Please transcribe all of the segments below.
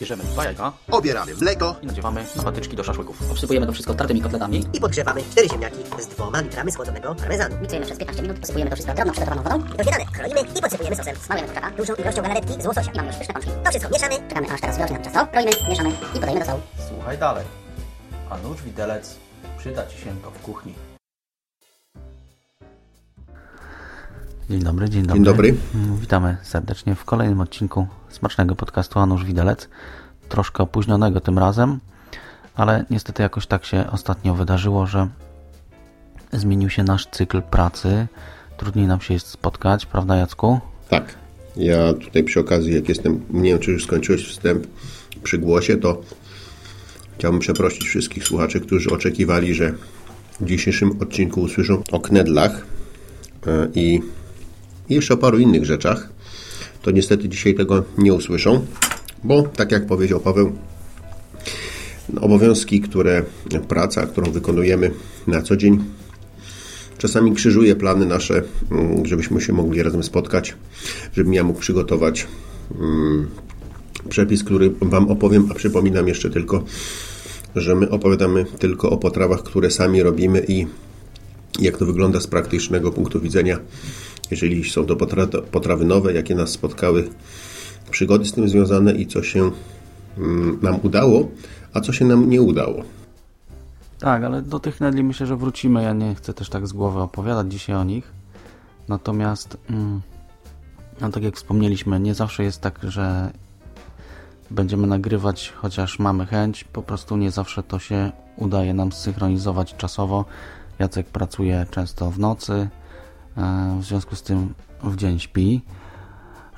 Bierzemy dwa jajka Obieramy mleko i nadziewamy na patyczki do szaszłyków. Obsypujemy to wszystko tartymi kotletami. I podgrzewamy cztery ziemniaki z dwoma litrami schłodzonego parmezanu. Miksujemy przez 15 minut, posypujemy to wszystko drobną przygotowaną wodą. I to śniadanie kroimy i podsypujemy sosem. Smalujemy kurczaka. Dużą ilością galaretki z łososia. I mamy już pyszne pączki. To wszystko mieszamy. Czekamy aż teraz wyrośnie nam ciasto. Kroimy, mieszamy i podajemy do stołu. Słuchaj dalej. A nóż widelec przyda Ci się to w kuchni. Dzień dobry, dzień dobry. Dzień dobry. Witamy serdecznie w kolejnym odcinku smacznego podcastu Anusz Widelec. Troszkę opóźnionego tym razem, ale niestety jakoś tak się ostatnio wydarzyło, że zmienił się nasz cykl pracy. Trudniej nam się jest spotkać, prawda Jacku? Tak. Ja tutaj przy okazji, jak jestem, nie wiem czy już skończyłeś wstęp przy głosie, to chciałbym przeprosić wszystkich słuchaczy, którzy oczekiwali, że w dzisiejszym odcinku usłyszą o knedlach e, i i jeszcze o paru innych rzeczach. To niestety dzisiaj tego nie usłyszą, bo tak jak powiedział Paweł, obowiązki, które praca, którą wykonujemy na co dzień, czasami krzyżuje plany nasze, mm, żebyśmy się mogli razem spotkać, żebym ja mógł przygotować mm, przepis, który Wam opowiem, a przypominam jeszcze tylko, że my opowiadamy tylko o potrawach, które sami robimy i jak to wygląda z praktycznego punktu widzenia, jeżeli są to potra- potrawy nowe, jakie nas spotkały, przygody z tym związane i co się mm, nam udało, a co się nam nie udało. Tak, ale do tych knedli myślę, że wrócimy. Ja nie chcę też tak z głowy opowiadać dzisiaj o nich. Natomiast, mm, no tak jak wspomnieliśmy, nie zawsze jest tak, że będziemy nagrywać, chociaż mamy chęć. Po prostu nie zawsze to się udaje nam zsynchronizować czasowo. Jacek pracuje często w nocy, w związku z tym w dzień śpi.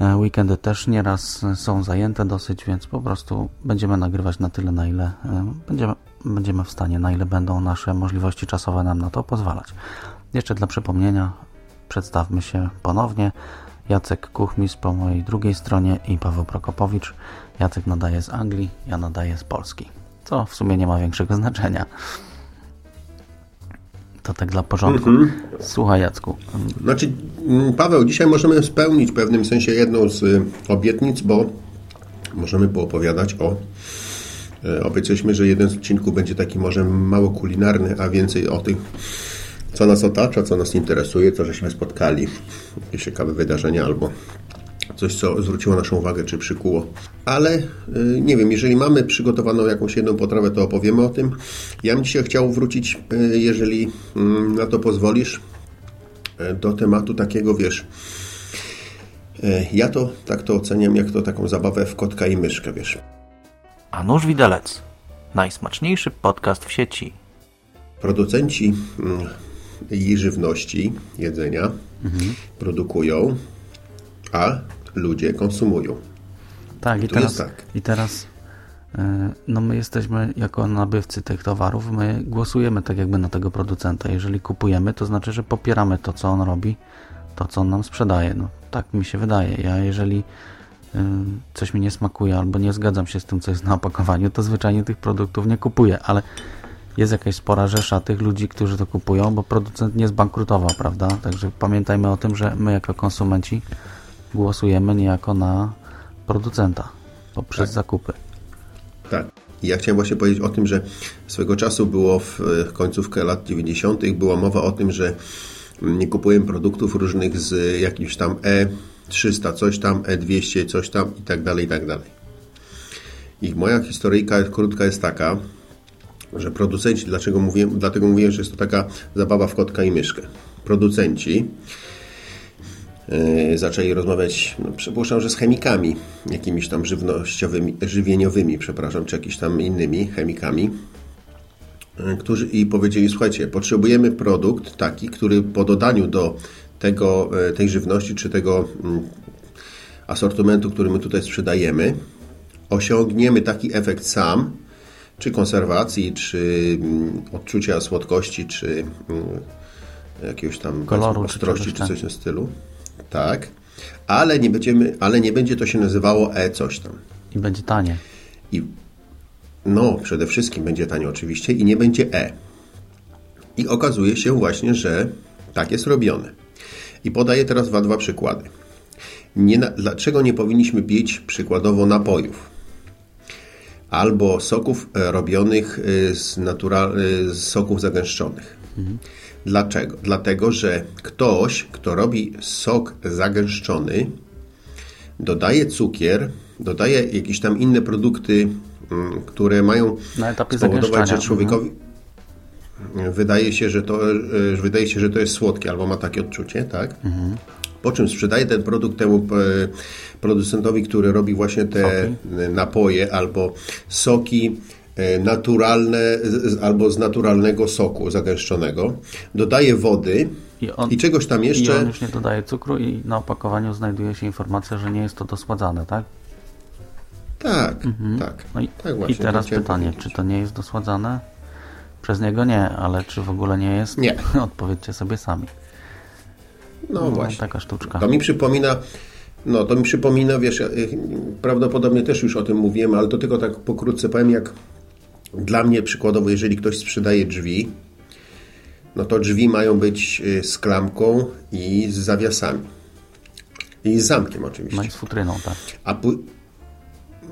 E, Weekendy też nieraz są zajęte dosyć, więc po prostu będziemy nagrywać na tyle, na ile e, będziemy, będziemy w stanie, na ile będą nasze możliwości czasowe nam na to pozwalać. Jeszcze dla przypomnienia przedstawmy się ponownie. Jacek Kuchmis po mojej drugiej stronie i Paweł Prokopowicz. Jacek nadaje z Anglii, ja nadaję z Polski. Co w sumie nie ma większego znaczenia. To tak dla porządku. Słuchaj Jacku, Znaczy, mm, Paweł, dzisiaj możemy spełnić w pewnym sensie jedną z y, obietnic, bo możemy poopowiadać o. y, Obiecaliśmy, że jeden z odcinków będzie taki może mało kulinarny, a więcej o tym, co nas otacza, co nas interesuje, co żeśmy spotkali, jakieś ciekawe wydarzenia albo coś, co zwróciło naszą uwagę czy przykuło. Ale y, nie wiem, jeżeli mamy przygotowaną jakąś jedną potrawę, to opowiemy o tym. Ja bym dzisiaj chciał wrócić, y, jeżeli mm, na to pozwolisz, y, do tematu takiego, wiesz, ja to tak to oceniam, jak to taką zabawę w kotka i myszkę, wiesz. a nóż widelec. Najsmaczniejszy podcast w sieci. Producenci mm, i żywności, jedzenia produkują, a ludzie konsumują. Tak, i Tu teraz, tak. i teraz e, no my jesteśmy jako nabywcy tych towarów, my głosujemy tak jakby na tego producenta. Jeżeli kupujemy, to znaczy, że popieramy to, co on robi, to, co on nam sprzedaje. No, tak mi się wydaje. Ja jeżeli e, coś mi nie smakuje albo nie zgadzam się z tym, co jest na opakowaniu, to zwyczajnie tych produktów nie kupuję, ale jest jakaś spora rzesza tych ludzi, którzy to kupują, bo producent nie zbankrutował, prawda? Także pamiętajmy o tym, że my jako konsumenci głosujemy niejako na producenta poprzez Tak. zakupy. Tak. Ja chciałem właśnie powiedzieć o tym, że swego czasu było w końcówkę lat 90. była mowa o tym, że mm, nie kupujemy produktów różnych z jakimś tam E300 coś tam, E200 coś tam i tak dalej, i tak dalej. I moja historyjka krótka jest taka, że producenci, dlaczego mówiłem, dlatego mówiłem, że jest to taka zabawa w kotka i myszkę. Producenci zaczęli rozmawiać, no, przypuszczam, że z chemikami, jakimiś tam żywnościowymi, żywieniowymi, przepraszam, czy jakimiś tam innymi chemikami, yy, którzy i powiedzieli, słuchajcie, potrzebujemy produkt taki, który po dodaniu do tego, yy, tej żywności, czy tego mm, asortymentu, który my tutaj sprzedajemy, osiągniemy taki efekt sam, czy konserwacji, czy mm, odczucia słodkości, czy mm, jakiegoś tam Koloru, ostrości, czy coś w tym stylu. Tak. Ale nie, będziemy, ale nie będzie to się nazywało E coś tam. I będzie tanie. I no, przede wszystkim będzie tanie oczywiście i nie będzie E. I okazuje się właśnie, że tak jest robione. I podaję teraz dwa, dwa przykłady. Nie na, dlaczego nie powinniśmy pić przykładowo napojów? albo soków e, robionych e, z, natural, e, z soków zagęszczonych. Dlaczego? Dlatego, że ktoś, kto robi sok zagęszczony, dodaje cukier, dodaje jakieś tam inne produkty, mm, które mają Na etapie spowodować, że człowiekowi wydaje się, że to, e, wydaje się, że to jest słodkie, albo ma takie odczucie, tak? Po czym sprzedaje ten produkt temu e, producentowi, który robi właśnie te Soki. napoje albo soki naturalne z- z- albo z naturalnego soku zagęszczonego. Dodaje wody I on- i czegoś tam I jeszcze. on już nie dodaje cukru i na opakowaniu znajduje się informacja, że nie jest to dosładzane, tak? Tak, tak. No i, tak i właśnie, teraz to chciałem pytanie, powiedzieć. czy to nie jest dosładzane? Przez niego nie, ale czy w ogóle nie jest? Nie. Odpowiedzcie sobie sami. No, No, właśnie. taka sztuczka. To mi przypomina, no to mi przypomina, wiesz, y, prawdopodobnie też już o tym mówiłem, ale to tylko tak pokrótce powiem, jak dla mnie przykładowo, jeżeli ktoś sprzedaje drzwi, no to drzwi mają być y, z klamką i z zawiasami. I z zamkiem No oczywiście. i z futryną, tak. A pu-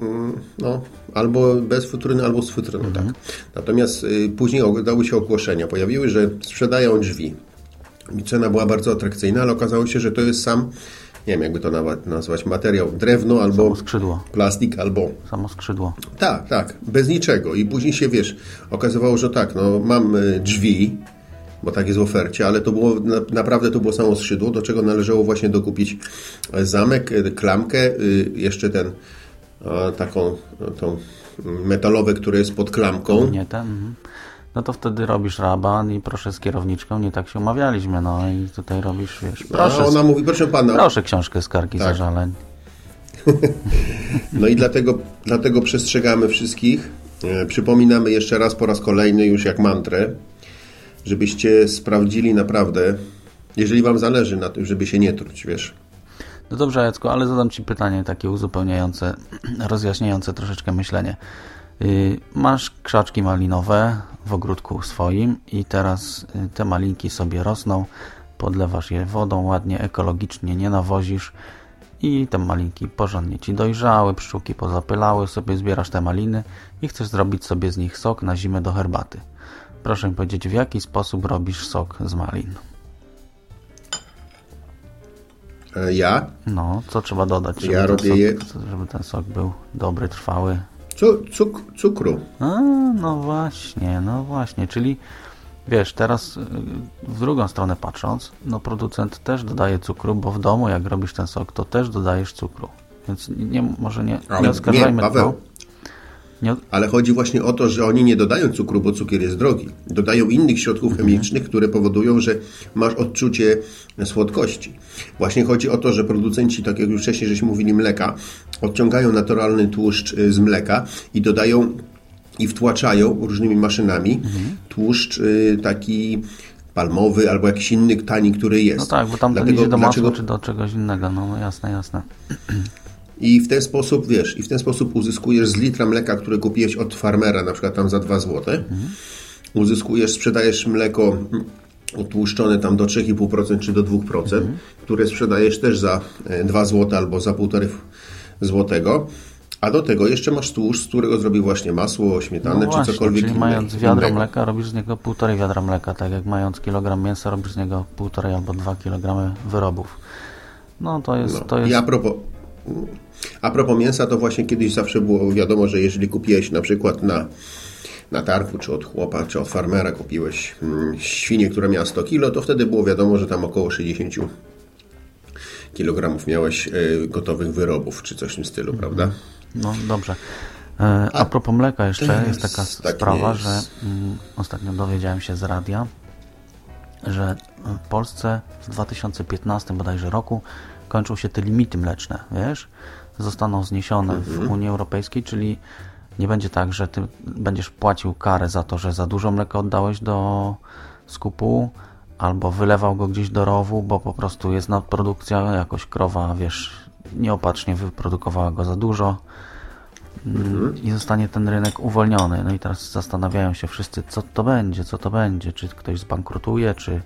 Mm, no, albo bez futryny, albo z futryną, tak. Natomiast y, później udały się ogłoszenia. Pojawiły, że sprzedają drzwi. I cena była bardzo atrakcyjna, ale okazało się, że to jest sam, nie wiem jakby to nazwać, materiał, drewno albo Samo skrzydło. plastik, albo Samo skrzydło. tak, tak, bez niczego. I później się, wiesz, okazywało, że tak, no mam y, drzwi, bo tak jest w ofercie, ale to było, na, naprawdę to było samo skrzydło, do czego należało właśnie dokupić e, zamek, y, klamkę, jeszcze ten, taką, tą metalowe, które jest pod klamką. Nie ten. No to wtedy robisz raban i proszę z kierowniczką, nie tak się umawialiśmy, no i tutaj robisz, wiesz, proszę, A ona mówi, proszę pana, proszę książkę skargi Tak. zażaleń. No i dlatego, dlatego przestrzegamy wszystkich. E, Przypominamy jeszcze raz po raz kolejny, już jak mantrę, żebyście sprawdzili naprawdę, jeżeli Wam zależy na tym, żeby się nie truć, wiesz. No dobrze, Jacku, ale zadam Ci pytanie takie uzupełniające, rozjaśniające troszeczkę myślenie. Yy, Masz krzaczki malinowe w ogródku swoim i teraz y, te malinki sobie rosną, podlewasz je wodą ładnie, ekologicznie, nie nawozisz i te malinki porządnie Ci dojrzały, pszczółki pozapylały, sobie zbierasz te maliny i chcesz zrobić sobie z nich sok na zimę do herbaty. Proszę mi powiedzieć, w jaki sposób robisz sok z malin? E, Ja, No, co trzeba dodać, żeby, Ja robię sok, je- żeby ten sok był dobry, trwały? Cu, cuk, cukru. A, no właśnie, no właśnie, czyli wiesz, teraz y, w drugą stronę patrząc, no producent też dodaje cukru, bo w domu jak robisz ten sok, to też dodajesz cukru. Więc nie, może nie, nie oskarżajmy nie, Paweł. to. Nie, Ale chodzi właśnie o to, że oni nie dodają cukru, bo cukier jest drogi. Dodają innych środków chemicznych, które powodują, że masz odczucie słodkości. Właśnie chodzi o to, że producenci, tak jak już wcześniej żeśmy mówili, mleka, odciągają naturalny tłuszcz y, z mleka i dodają i wtłaczają różnymi maszynami tłuszcz y, taki palmowy albo jakiś inny tani, który jest. no tak, bo tam Dlatego- idzie do masła dlaczego- czy do czegoś innego, no, no jasne, jasne. I w ten sposób, wiesz, i w ten sposób uzyskujesz z litra mleka, które kupiłeś od farmera, na przykład tam za 2 zł, uzyskujesz, sprzedajesz mleko utłuszczone tam do 3,5% czy do 2%, które sprzedajesz też za e, 2 zł albo za 1,5 złotego. A do tego jeszcze masz tłuszcz, z którego zrobił właśnie masło, śmietanę No czy właśnie, cokolwiek czyli inne- mając wiadro innego. mleka, robisz z niego półtorej wiadra mleka, tak jak mając kilogram mięsa, robisz z niego półtorej albo dwa kilogramy wyrobów. No to jest, No. to jest I a propos, a propos mięsa, to właśnie kiedyś zawsze było wiadomo, że jeżeli kupiłeś na przykład na, na targu, czy od chłopa, czy od farmera kupiłeś mm, świnię, która miała 100 kg, to wtedy było wiadomo, że tam około 60 kg miałeś y, gotowych wyrobów, czy coś w tym stylu, prawda? No dobrze. E, a propos mleka jeszcze teraz jest taka tak sprawa, jest. że mm, ostatnio dowiedziałem się z radia, że w Polsce w 2015 bodajże roku kończą się te limity mleczne, wiesz? Zostaną zniesione w Unii Europejskiej, czyli nie będzie tak, że ty będziesz płacił karę za to, że za dużo mleka oddałeś do skupu, albo wylewał go gdzieś do rowu, bo po prostu jest nadprodukcja, jakoś krowa, wiesz, nieopatrznie wyprodukowała go za dużo i zostanie ten rynek uwolniony. No i teraz zastanawiają się wszyscy, co to będzie, co to będzie, czy ktoś zbankrutuje, czy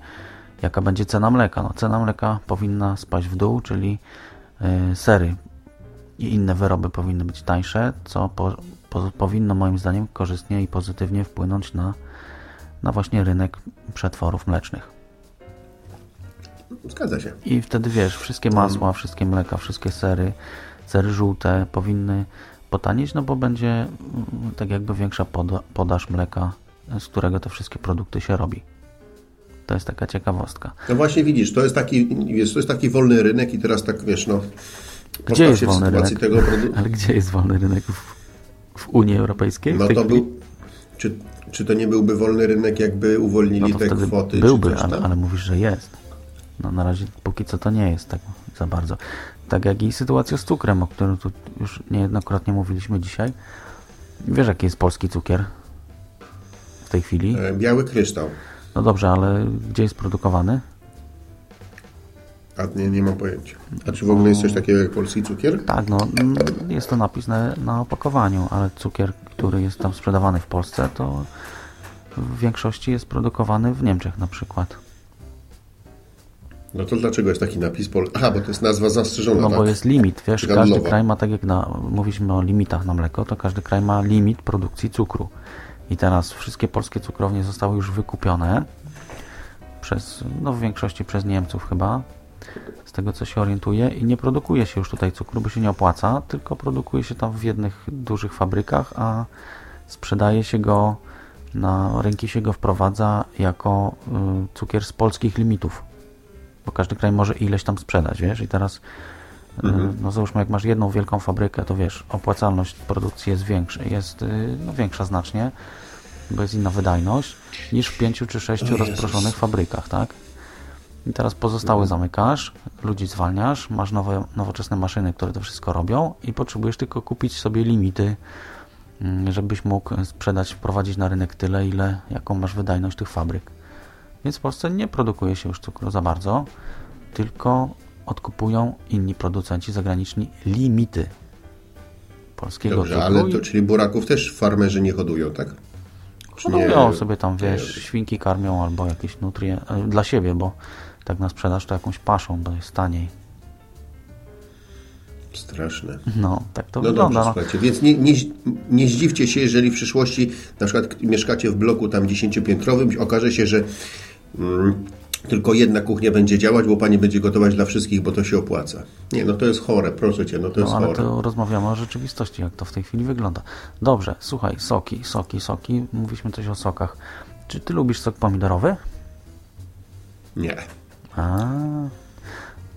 jaka będzie cena mleka. No, cena mleka powinna spaść w dół, czyli y, sery i inne wyroby powinny być tańsze, co po, po, powinno moim zdaniem korzystnie i pozytywnie wpłynąć na, na właśnie rynek przetworów mlecznych. Zgadza się. I wtedy wiesz, wszystkie masła, wszystkie mleka, wszystkie sery, sery żółte powinny potanieć, no bo będzie mm, tak jakby większa poda podaż mleka, z którego te wszystkie produkty się robi. To jest taka ciekawostka. No właśnie widzisz, to jest taki, wiesz, to jest taki wolny rynek i teraz tak, wiesz, no... Gdzie jest wolny rynek? Ale gdzie jest wolny rynek? W, w Unii Europejskiej? w no to był... Czy, czy to nie byłby wolny rynek, jakby uwolnili no te kwoty? byłby, ale, ale mówisz, że jest. No na razie póki co to nie jest tak za bardzo. Tak jak i sytuacja z cukrem, o którym tu już niejednokrotnie mówiliśmy dzisiaj. Wiesz jaki jest polski cukier w tej chwili? E, Biały kryształ. No dobrze, ale gdzie jest produkowany? A nie, nie mam pojęcia. A czy w ogóle jest coś takiego jak polski cukier? Tak, no mm, jest to napis na, na opakowaniu, ale cukier, który jest tam sprzedawany w Polsce, to w większości jest produkowany w Niemczech na przykład. No to dlaczego jest taki napis? Pol... Aha, bo to jest nazwa zastrzeżona, No tak? bo jest limit, wiesz, każdy kraj ma, tak jak na, mówiliśmy o limitach na mleko, to każdy kraj ma limit produkcji cukru. I teraz wszystkie polskie cukrownie zostały już wykupione przez, no w większości przez Niemców chyba, z tego co się orientuję i nie produkuje się już tutaj cukru, bo się nie opłaca, tylko produkuje się tam w jednych dużych fabrykach, a sprzedaje się go, na rynki się go wprowadza jako y, cukier z polskich limitów. Bo każdy kraj może ileś tam sprzedać, wiesz, i teraz y, no załóżmy, jak masz jedną wielką fabrykę, to wiesz, opłacalność produkcji jest większa, jest y, no, większa znacznie, bo jest inna wydajność, niż w pięciu czy sześciu rozproszonych fabrykach, tak? I teraz pozostałe zamykasz, ludzi zwalniasz, masz nowe, nowoczesne maszyny, które to wszystko robią i potrzebujesz tylko kupić sobie limity, mm, żebyś mógł sprzedać, wprowadzić na rynek tyle, ile, jaką masz wydajność tych fabryk. Więc w Polsce nie produkuje się już cukru za bardzo, tylko odkupują inni producenci zagraniczni limity polskiego Dobrze, cukru. ale to, czyli buraków też farmerzy nie hodują, tak? Czy nie? hodują sobie tam, nie wiesz, świnki karmią albo jakieś nutrie e, dla siebie, bo tak na sprzedaż to jakąś paszą, bo jest taniej. Straszne. No, tak to No wygląda. dobrze, no. słuchajcie, więc nie, nie, nie zdziwcie się, jeżeli w przyszłości na przykład mieszkacie w bloku tam dziesięciopiętrowym okaże się, że mm, tylko jedna kuchnia będzie działać, bo pani będzie gotować dla wszystkich, bo to się opłaca. Nie, no to jest chore, proszę cię, no to jest No, ale chore. to rozmawiamy o rzeczywistości, jak to w tej chwili wygląda. Dobrze, słuchaj, soki, soki, soki. Mówiliśmy coś o sokach. Czy ty lubisz sok pomidorowy? Nie. A,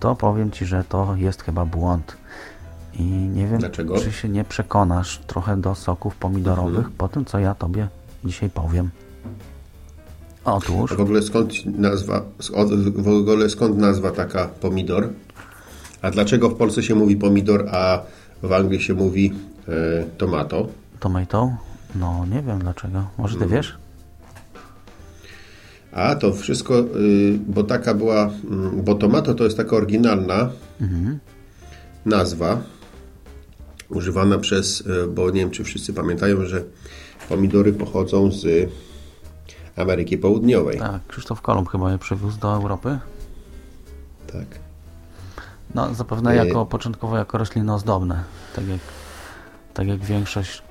to powiem ci, że to jest chyba błąd. I nie wiem, Dlaczego? czy się nie przekonasz trochę do soków pomidorowych Mhm. po tym, co ja tobie dzisiaj powiem. Otóż, A w ogóle skąd nazwa, w ogóle skąd nazwa taka pomidor? A dlaczego w Polsce się mówi pomidor, a w Anglii się mówi e, tomato? tomato? No, nie wiem dlaczego. Może ty Mhm. wiesz? A to wszystko, y, bo taka była, mm, bo tomato to jest taka oryginalna nazwa używana przez, y, bo nie wiem czy wszyscy pamiętają, że pomidory pochodzą z Ameryki Południowej. Tak, Krzysztof Kolumb chyba je przywiózł do Europy. Tak. No, zapewne Yy. jako początkowo jako rośliny ozdobne. Tak jak, tak jak większość.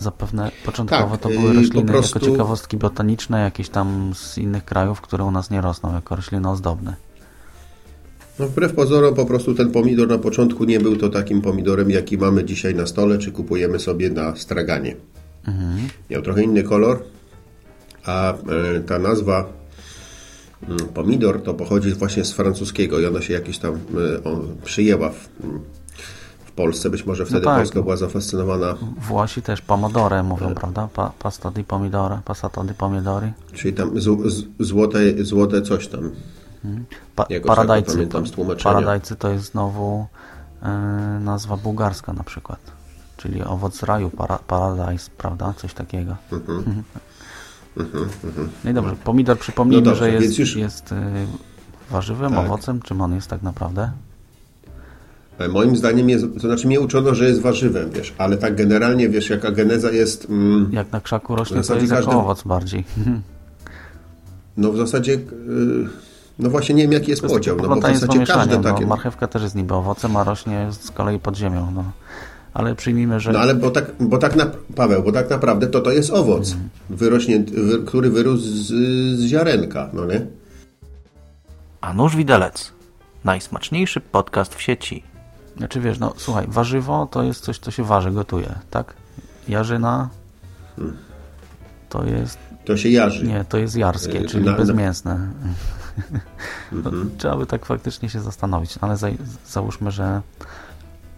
Zapewne początkowo Tak, to były rośliny po prostu- jako ciekawostki botaniczne, jakieś tam z innych krajów, które u nas nie rosną, jako rośliny ozdobne. No wbrew pozorom po prostu ten pomidor na początku nie był to takim pomidorem, jaki mamy dzisiaj na stole, czy kupujemy sobie na straganie. Miał trochę inny kolor, a e, ta nazwa mm, pomidor to pochodzi właśnie z francuskiego i ona się jakieś tam e, przyjęła w, mm, w Polsce. Być może wtedy tak. Polska była zafascynowana, Włosi też pomodore mówią, Tak. prawda? Pa, pasta di pomidore, passata di pomidori. czyli tam z, z, złote, złote coś tam. Pa, Jakoś tak paradajcy, pamiętam z tłumaczenia. paradajcy to jest znowu e, nazwa bułgarska na przykład. Czyli owoc raju, para, paradise, prawda? Coś takiego. Mhm. No i dobrze, pomidor przypomnijmy, No dobrze, że jest, już- jest e, warzywem, Tak. owocem. Czym on jest tak naprawdę? E, Moim zdaniem jest, to znaczy mnie uczono, że jest warzywem, wiesz, ale tak generalnie, wiesz, jaka geneza jest, mm, Jak na krzaku rośnie, to jest każdy- owoc bardziej. no w zasadzie, y, no właśnie nie wiem jaki jest jest podział, no bo w zasadzie każde pomieszaniem. takie, No, marchewka też jest niby owocem, a rośnie z kolei pod ziemią. No. Ale przyjmijmy, że... No ale bo tak, bo tak na, Paweł, bo tak naprawdę to to jest owoc, wyrośnięty, wy, który wyrósł z, z ziarenka, no nie? A nóż widelec. Najsmaczniejszy podcast w sieci. Znaczy wiesz, no słuchaj, warzywo to jest coś, co się waży, gotuje, tak? Jarzyna to jest... To się jarzy. Nie, to jest jarskie, Yy, czyli na- na- bezmięsne. No, trzeba by tak faktycznie się zastanowić, ale za, załóżmy, że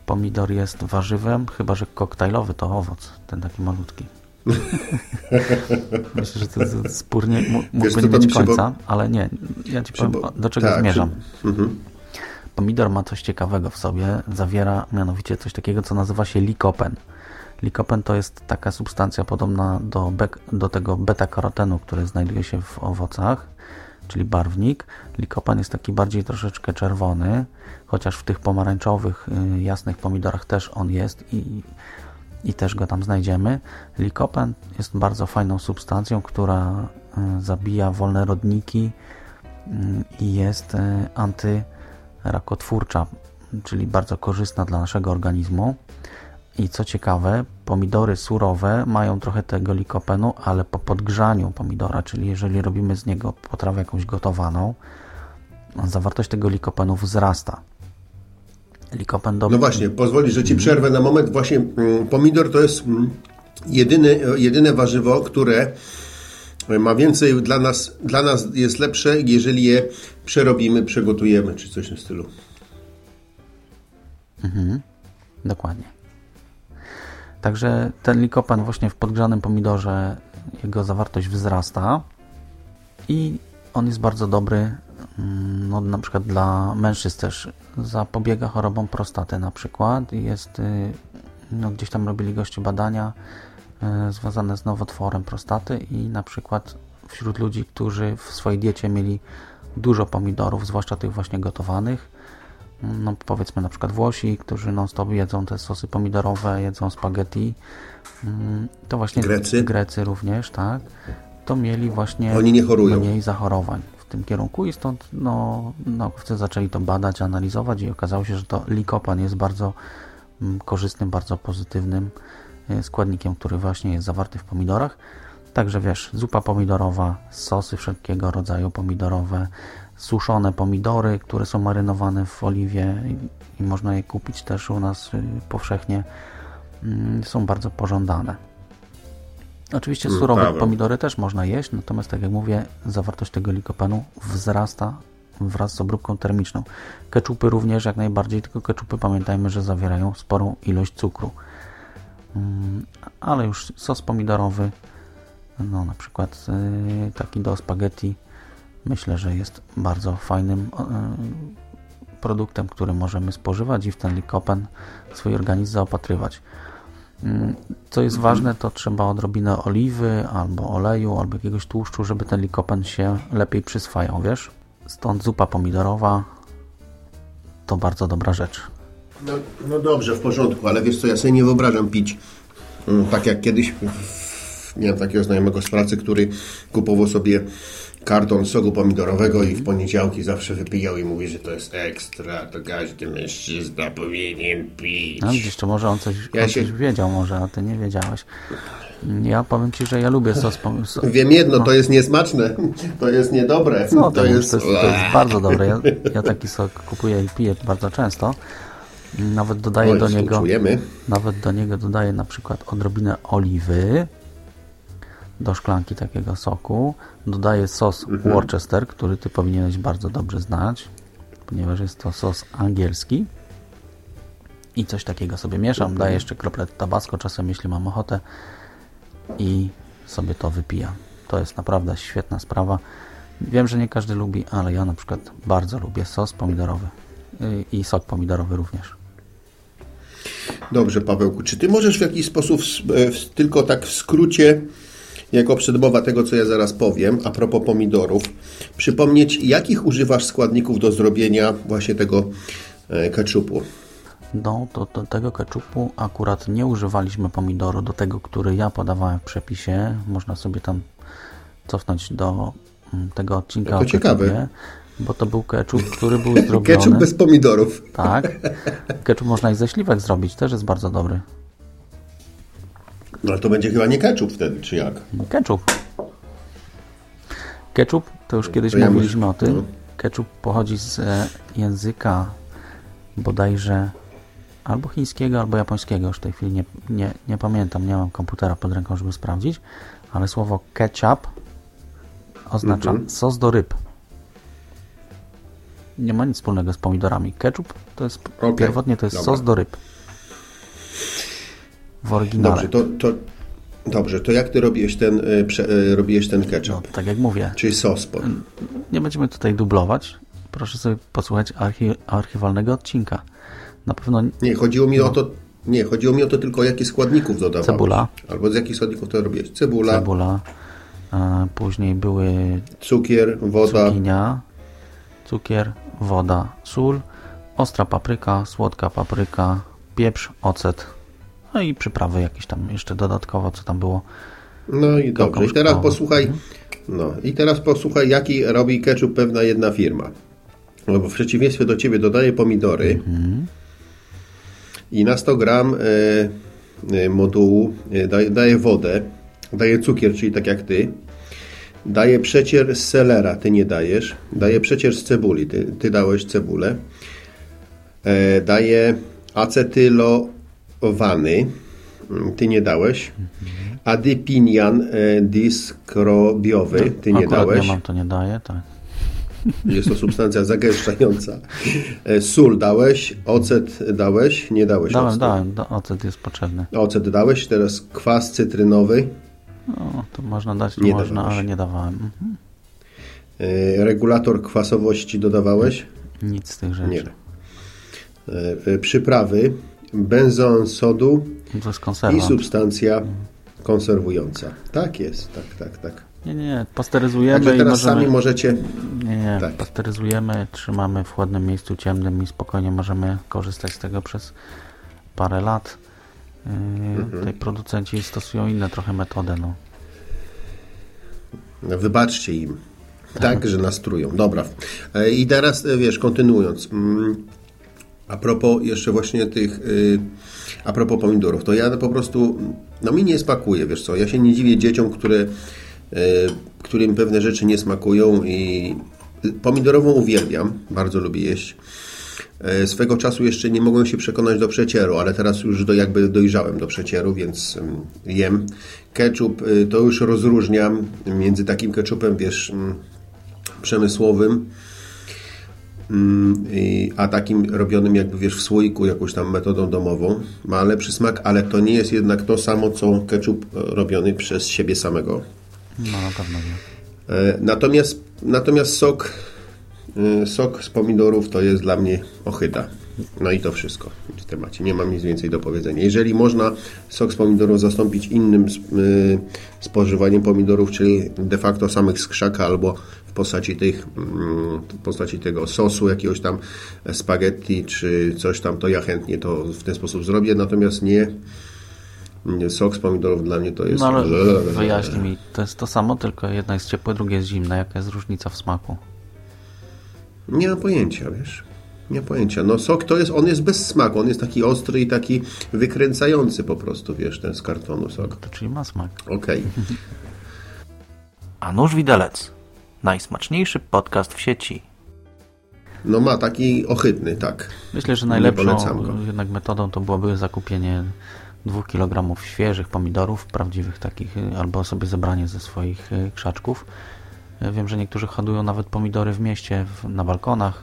pomidor jest warzywem, chyba że koktajlowy to owoc, ten taki malutki. Myślę, że to jest spór nie, mógłby co, nie mieć mi się bo- końca, ale nie, ja ci powiem, do czego tak, zmierzam. przy- mhm. Pomidor ma coś ciekawego w sobie, zawiera mianowicie coś takiego, co nazywa się likopen. Likopen to jest taka substancja podobna do, do tego beta-karotenu, który znajduje się w owocach, czyli barwnik. Likopen jest taki bardziej troszeczkę czerwony, chociaż w tych pomarańczowych, y, jasnych pomidorach też on jest i, i też go tam znajdziemy. Likopen jest bardzo fajną substancją, która y, zabija wolne rodniki y, i jest y, antyrakotwórcza, czyli bardzo korzystna dla naszego organizmu. I co ciekawe, pomidory surowe mają trochę tego likopenu, ale po podgrzaniu pomidora, czyli jeżeli robimy z niego potrawę jakąś gotowaną, zawartość tego likopenu wzrasta. Likopen do... No właśnie, pozwolisz, że Ci przerwę na moment. Właśnie mm, pomidor to jest mm, jedyny, jedyne warzywo, które ma więcej dla nas, dla nas jest lepsze, jeżeli je przerobimy, przegotujemy, czy coś w tym stylu. Dokładnie. Także ten likopen właśnie w podgrzanym pomidorze, jego zawartość wzrasta i on jest bardzo dobry mm, no, na przykład dla mężczyzn też. Zapobiega chorobom prostaty na przykład. Jest, y, no, gdzieś tam robili goście badania związane z nowotworem prostaty i na przykład wśród ludzi, którzy w swojej diecie mieli dużo pomidorów, zwłaszcza tych właśnie gotowanych, no powiedzmy na przykład Włosi, którzy non stop jedzą te sosy pomidorowe, jedzą spaghetti, mm, to właśnie Grecy. Grecy również, tak, to mieli właśnie Oni nie chorują. mniej zachorowań w tym kierunku i stąd no, naukowcy zaczęli to badać, analizować i okazało się, że to likopan jest bardzo mm, korzystnym, bardzo pozytywnym e, składnikiem, który właśnie jest zawarty w pomidorach. Także wiesz, zupa pomidorowa, sosy wszelkiego rodzaju pomidorowe, suszone pomidory, które są marynowane w oliwie i, można je kupić też u nas y, powszechnie, mm, są bardzo pożądane. Oczywiście Mm, surowe pomidory też można jeść, natomiast tak jak mówię, zawartość tego likopenu wzrasta wraz z obróbką termiczną. Keczupy również jak najbardziej, tylko keczupy pamiętajmy, że zawierają sporą ilość cukru. Ale już sos pomidorowy, no na przykład y, taki do spaghetti, myślę, że jest bardzo fajnym y, produktem, który możemy spożywać i w ten likopen swój organizm zaopatrywać. Co jest ważne, to trzeba odrobinę oliwy, albo oleju, albo jakiegoś tłuszczu, żeby ten likopen się lepiej przyswajał, wiesz? Stąd zupa pomidorowa to bardzo dobra rzecz. No, no dobrze, w porządku, ale wiesz co, ja sobie nie wyobrażam pić mm, tak jak kiedyś miałem takiego znajomego z pracy, który kupował sobie karton soku pomidorowego i w poniedziałki zawsze wypijał i mówi, że to jest ekstra, to każdy mężczyzna powinien pić. No, gdzieś to może on coś, Ja on się- coś wiedział, może, a ty nie wiedziałeś. Ja powiem Ci, że ja lubię sos. pom- so- Wiem jedno, to jest niesmaczne, to jest niedobre. No, to, to jest, jest... to, jest, to jest bardzo dobre. Ja, ja taki sok kupuję i piję bardzo często. Nawet dodaję Oj, do niego współczujemy. nawet do niego dodaję na przykład odrobinę oliwy do szklanki takiego soku. Dodaję sos Mhm. Worcester, który Ty powinieneś bardzo dobrze znać, ponieważ jest to sos angielski. I coś takiego sobie mieszam. Mhm. Daję jeszcze kroplę tabasco czasem, jeśli mam ochotę. I sobie to wypijam. To jest naprawdę świetna sprawa. Wiem, że nie każdy lubi, ale ja na przykład bardzo lubię sos pomidorowy. Y, I sok pomidorowy również. Dobrze, Pawełku, czy ty możesz w jakiś sposób, tylko tak w skrócie, jako przedmowa tego, co ja zaraz powiem, a propos pomidorów, przypomnieć, jakich używasz składników do zrobienia właśnie tego e, ketchupu? No, to do tego keczupu akurat nie używaliśmy pomidoru, do tego, który ja podawałem w przepisie. Można sobie tam cofnąć do mm, tego odcinka No to ciekawe. Bo to był ketchup, który był zrobiony... Ketchup bez pomidorów. Tak. Ketchup można i ze śliwek zrobić, też jest bardzo dobry. No ale to będzie chyba nie ketchup wtedy, czy jak? Ketchup. Ketchup, to już kiedyś to ja mówiliśmy myślę- o tym. no. Ketchup pochodzi z e, języka bodajże albo chińskiego, albo japońskiego. Już w tej chwili nie, nie, nie pamiętam, nie mam komputera pod ręką, żeby sprawdzić, ale słowo ketchup oznacza Mhm. sos do ryb. Nie ma nic wspólnego z pomidorami. Ketchup to jest, Okej, pierwotnie to jest dobra. sos do ryb. W oryginale. Dobrze, to, to, dobrze, to jak ty robiłeś ten, y, prze, y, robiłeś ten no, ketchup? tak jak mówię, Czyli sos. Po, nie będziemy tutaj dublować. Proszę sobie posłuchać archi archiwalnego odcinka. Na pewno nie, chodziło mi o to, nie, chodziło mi o to tylko, jakie składników dodawałeś. Cebula. Albo z jakich składników to robiłeś. Cebula, cebula, e, później były cukier, woda. cukinia, cukier, woda, sól, ostra papryka, słodka papryka, pieprz, ocet, no i przyprawy jakieś tam jeszcze dodatkowo, co tam było. No i dobrze. I teraz posłuchaj, no. I teraz posłuchaj, jaki robi ketchup pewna jedna firma. No bo w przeciwieństwie do ciebie dodaje pomidory. I na 100 gram e, e, modułu e, daje, daje wodę, daje cukier, czyli tak jak ty, daje przecier z selera, ty nie dajesz, daje przecier z cebuli, ty, ty dałeś cebulę, e, daje acetylowany, mm, ty nie dałeś, adypinian e, dyskrobiowy, ty nie Akurat dałeś. nie mam, to nie daję, tak. Jest to substancja zagęszczająca. E, Sól dałeś, ocet dałeś, nie dałeś Dałem, octu. dałem, ocet jest potrzebny. Ocet dałeś, teraz kwas cytrynowy, No, to można dać, Nie można, ale nie dawałem. Mhm. e, regulator kwasowości dodawałeś, Nic z tych rzeczy. nie. E, e, Przyprawy, benzon sodu i substancja konserwująca. Tak jest, tak, tak, tak. Nie, nie, nie. Pasteryzujemy Także teraz możemy... sami możecie, Nie, nie, Tak. pasteryzujemy, trzymamy w chłodnym miejscu ciemnym i spokojnie możemy korzystać z tego przez parę lat. Yy, Mhm. Tutaj producenci stosują inne trochę metody. No. No, Wybaczcie im. Tak, że nastrują. Dobra. E, I teraz, e, wiesz, kontynuując. mm, A propos jeszcze właśnie tych, y, a propos pomidorów, to ja po prostu, no mi nie smakuje, wiesz co, ja się nie dziwię dzieciom, które, y, którym pewne rzeczy nie smakują i pomidorową uwielbiam, bardzo lubię jeść. E, Swego czasu jeszcze nie mogłem się przekonać do przecieru, ale teraz już do, jakby dojrzałem do przecieru, więc mm, jem. Ketchup y, to już rozróżniam między takim ketchupem, wiesz, mm, przemysłowym, mm, a takim robionym jakby, wiesz, w słoiku jakąś tam metodą domową. Ma lepszy smak, ale to nie jest jednak to samo, co ketchup e, robiony przez siebie samego. no na pewno nie. E, Natomiast, natomiast sok, sok z pomidorów to jest dla mnie ochyda. No i to wszystko w temacie. Nie mam nic więcej do powiedzenia. Jeżeli można sok z pomidorów zastąpić innym y, spożywaniem pomidorów, czyli de facto samych z krzaka albo w postaci, tych, mm, w postaci tego sosu, jakiegoś tam spaghetti czy coś tam, to ja chętnie to w ten sposób zrobię. Natomiast nie, nie sok z pomidorów dla mnie to jest... No ale wyjaśnij mi, to jest to samo, tylko jedno jest ciepłe, drugie jest zimne. Jaka jest różnica w smaku? Nie mam pojęcia, wiesz. Nie mam pojęcia. No sok to jest, on jest bez smaku, on jest taki ostry i taki wykręcający po prostu, wiesz, ten z kartonu sok. To czyli ma smak. Okej. A nóż widelec. Najsmaczniejszy podcast w sieci. No ma taki ohydny, tak. Myślę, że najlepszą jednak metodą to byłoby zakupienie dwóch kilogramów świeżych pomidorów, prawdziwych takich, y, albo sobie zebranie ze swoich y, krzaczków. Wiem, że niektórzy hodują nawet pomidory w mieście, w, na balkonach.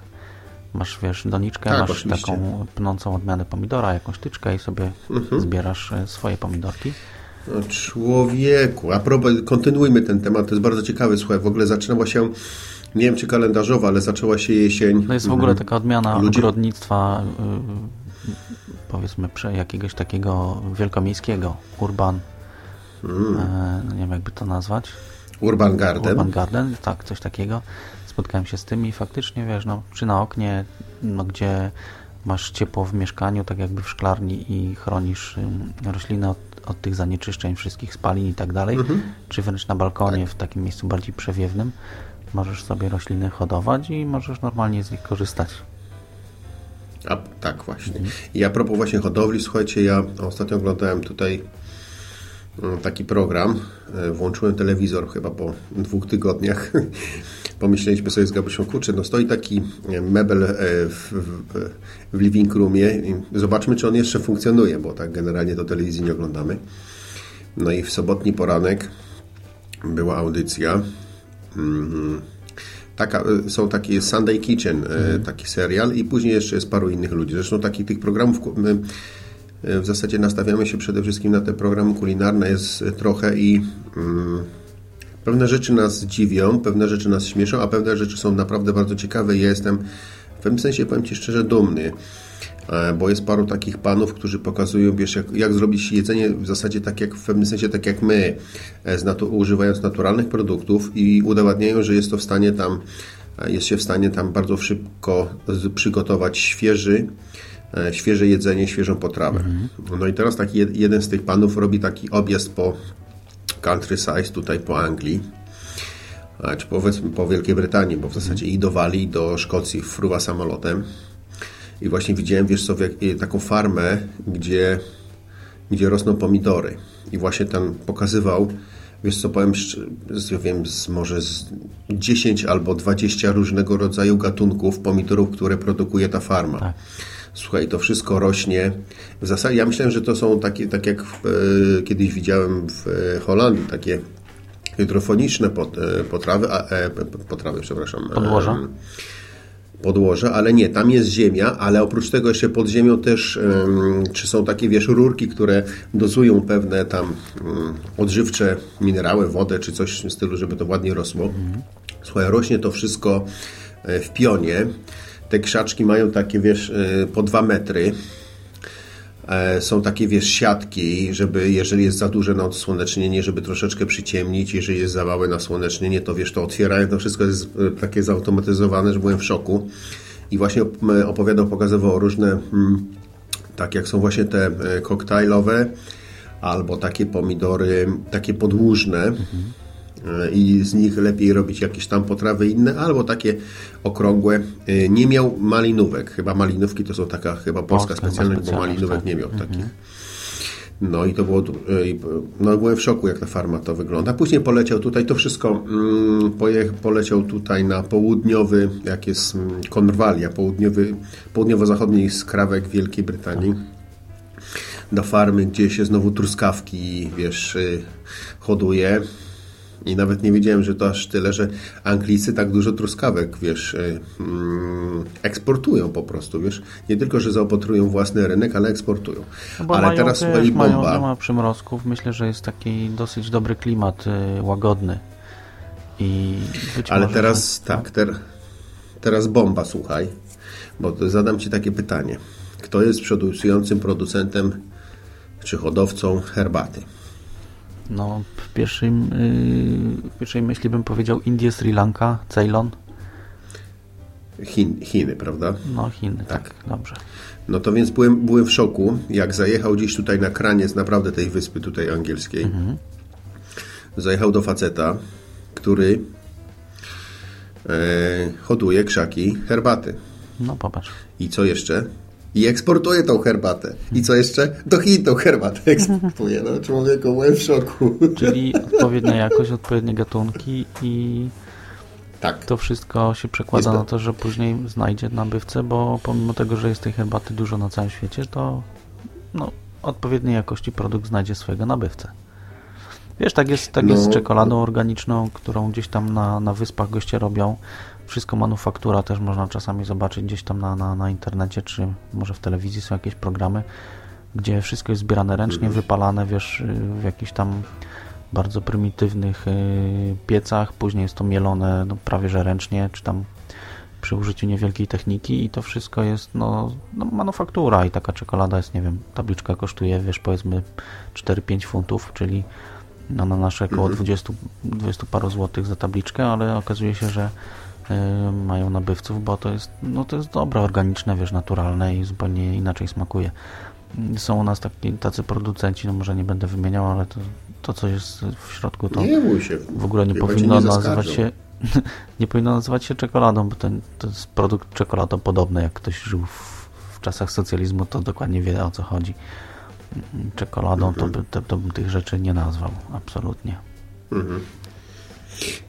Masz, wiesz, doniczkę, Tak, masz oczywiście. taką pnącą odmianę pomidora, jakąś tyczkę i sobie Mhm. zbierasz y, swoje pomidorki. No, człowieku, a propos, kontynuujmy ten temat, to jest bardzo ciekawy, słuchaj, w ogóle zaczęła się, nie wiem czy kalendarzowa, ale zaczęła się jesień. To jest w ogóle taka odmiana Mhm. Ludzie- ogrodnictwa, y, powiedzmy, jakiegoś takiego wielkomiejskiego, urban, Mm. e, nie wiem jakby to nazwać, Urban Garden. urban garden, tak, coś takiego. Spotkałem się z tym i faktycznie, wiesz, no, czy na oknie, no, gdzie masz ciepło w mieszkaniu, tak jakby w szklarni i chronisz ym, rośliny od, od tych zanieczyszczeń, wszystkich spalin i tak dalej, Mhm. czy wręcz na balkonie, w takim miejscu bardziej przewiewnym, Możesz sobie rośliny hodować i możesz normalnie z nich korzystać. A, tak, właśnie. I a propos właśnie hodowli, słuchajcie, ja ostatnio oglądałem tutaj taki program. E, Włączyłem telewizor chyba po dwóch tygodniach. Pomyśleliśmy sobie z Gabrysią, kurczę, no stoi taki e, mebel e, w, w, w living roomie. Zobaczmy, czy on jeszcze funkcjonuje, bo tak generalnie to telewizji nie oglądamy. No i w sobotni poranek była audycja. Mhm. Taka, y, są takie Sunday Kitchen, y, taki serial i później jeszcze jest paru innych ludzi. Zresztą takich tych programów w zasadzie nastawiamy się przede wszystkim na te programy kulinarne jest trochę i mm, pewne rzeczy nas dziwią, pewne rzeczy nas śmieszą, a pewne rzeczy są naprawdę bardzo ciekawe ja jestem w pewnym sensie, powiem Ci szczerze, dumny. E, Bo jest paru takich panów, którzy pokazują, wiesz, jak, jak zrobić jedzenie w zasadzie tak jak w pewnym sensie tak jak my, e, natu- używając naturalnych produktów i udowadniają, że jest to w stanie tam, e, jest się w stanie tam bardzo szybko przygotować świeży, e, świeże jedzenie, świeżą potrawę. No i teraz taki jed- jeden z tych panów robi taki objazd po countryside tutaj po Anglii a, czy powiedzmy po Wielkiej Brytanii, bo w zasadzie i do Walii, do Szkocji fruwa samolotem. I właśnie widziałem, wiesz co, y, taką farmę, gdzie, gdzie rosną pomidory. I właśnie tam pokazywał, wiesz co, powiem, z, ja wiem, z, może z 10 albo 20 różnego rodzaju gatunków pomidorów, które produkuje ta farma. Słuchaj, to wszystko rośnie. W zasadzie ja myślałem, że to są takie, tak jak e, kiedyś widziałem w e, Holandii, takie hydrofoniczne e, potrawy, a, potrawy, przepraszam. Podłoża? podłoże, ale nie, tam jest ziemia, ale oprócz tego jeszcze pod ziemią też, czy są takie, wiesz, rurki, które dozują pewne tam mm, odżywcze minerały, wodę, czy coś w tym stylu, żeby to ładnie rosło. Słuchaj, rośnie to wszystko w pionie. Te krzaczki mają takie, wiesz, e, po dwa metry. E, Są takie, wiesz, siatki, żeby jeżeli jest za duże na odsłonecznienie, żeby troszeczkę przyciemnić, jeżeli jest za małe na słonecznienie, to wiesz, to otwierają, to wszystko jest e, takie zautomatyzowane, że byłem w szoku. I właśnie opowiadał, pokazywał różne, mm, tak jak są właśnie te e, koktajlowe, albo takie pomidory, takie podłużne, E, i z nich lepiej robić jakieś tam potrawy inne, albo takie okrągłe. E, Nie miał malinówek. Chyba malinówki to są taka chyba polska specjalność, bo malinówek tak. nie miał takich. No i to było, e, no byłem w szoku, jak ta farma to wygląda. Później poleciał tutaj, to wszystko mm, poleciał tutaj na południowy, jak jest mm, Konrwalia, południowy, południowo-zachodni skrawek Wielkiej Brytanii. Do farmy, gdzie się znowu truskawki, wiesz, y, hoduje. I nawet nie wiedziałem, że to aż tyle, że Anglicy tak dużo truskawek, wiesz, y, mm, eksportują po prostu, wiesz. Nie tylko, że zaopatrują własny rynek, ale eksportują. No bo ale mają, teraz słuchaj, mają, bomba. nie ma przymrozków. Myślę, że jest taki dosyć dobry klimat, y, łagodny. I Ale może, teraz że- tak, ter, teraz bomba, słuchaj, bo zadam Ci takie pytanie. Kto jest produkującym producentem czy hodowcą herbaty? No, w, pierwszym, y, w pierwszej myśli bym powiedział Indie, Sri Lanka, Ceylon. Chin, Chiny, prawda? No, Chiny, tak, Tak. dobrze. No to więc byłem, byłem w szoku, jak zajechał gdzieś tutaj na kraniec naprawdę tej wyspy tutaj angielskiej. Zajechał do faceta, który e, hoduje krzaki herbaty. No, popatrz. I co jeszcze? I eksportuje tą herbatę. I co jeszcze? Do Chin tą herbatę eksportuje. No człowieku, byłem w szoku. Czyli odpowiednia jakość, odpowiednie gatunki i Tak. to wszystko się przekłada Jest na to, że później znajdzie nabywcę, bo pomimo tego, że jest tej herbaty dużo na całym świecie, to no, odpowiedniej jakości produkt znajdzie swojego nabywcę. Wiesz, tak jest, tak jest z No. czekoladą organiczną, którą gdzieś tam na, na wyspach goście robią. Wszystko manufaktura też można czasami zobaczyć gdzieś tam na, na, na internecie, czy może w telewizji są jakieś programy, gdzie wszystko jest zbierane ręcznie, wypalane, wiesz, w jakichś tam bardzo prymitywnych y, piecach, później jest to mielone no, prawie że ręcznie, czy tam przy użyciu niewielkiej techniki i to wszystko jest no, no manufaktura i taka czekolada jest, nie wiem, tabliczka kosztuje, wiesz, powiedzmy 4-5 funtów, czyli no, na nasze około 20, 20 paru złotych za tabliczkę, ale okazuje się, że y, mają nabywców, bo to jest, no to jest dobre, organiczne, wiesz, naturalne i zupełnie inaczej smakuje. Są u nas taki, tacy producenci, no może nie będę wymieniał, ale to, to co jest w środku, to Nie się. w ogóle nie powinno nie nazywać się nie powinno nazywać się czekoladą, bo to, to jest produkt czekoladopodobny. Jak ktoś żył w, w czasach socjalizmu, to dokładnie wie o co chodzi. Czekoladą to, by, to, to bym tych rzeczy nie nazwał, absolutnie.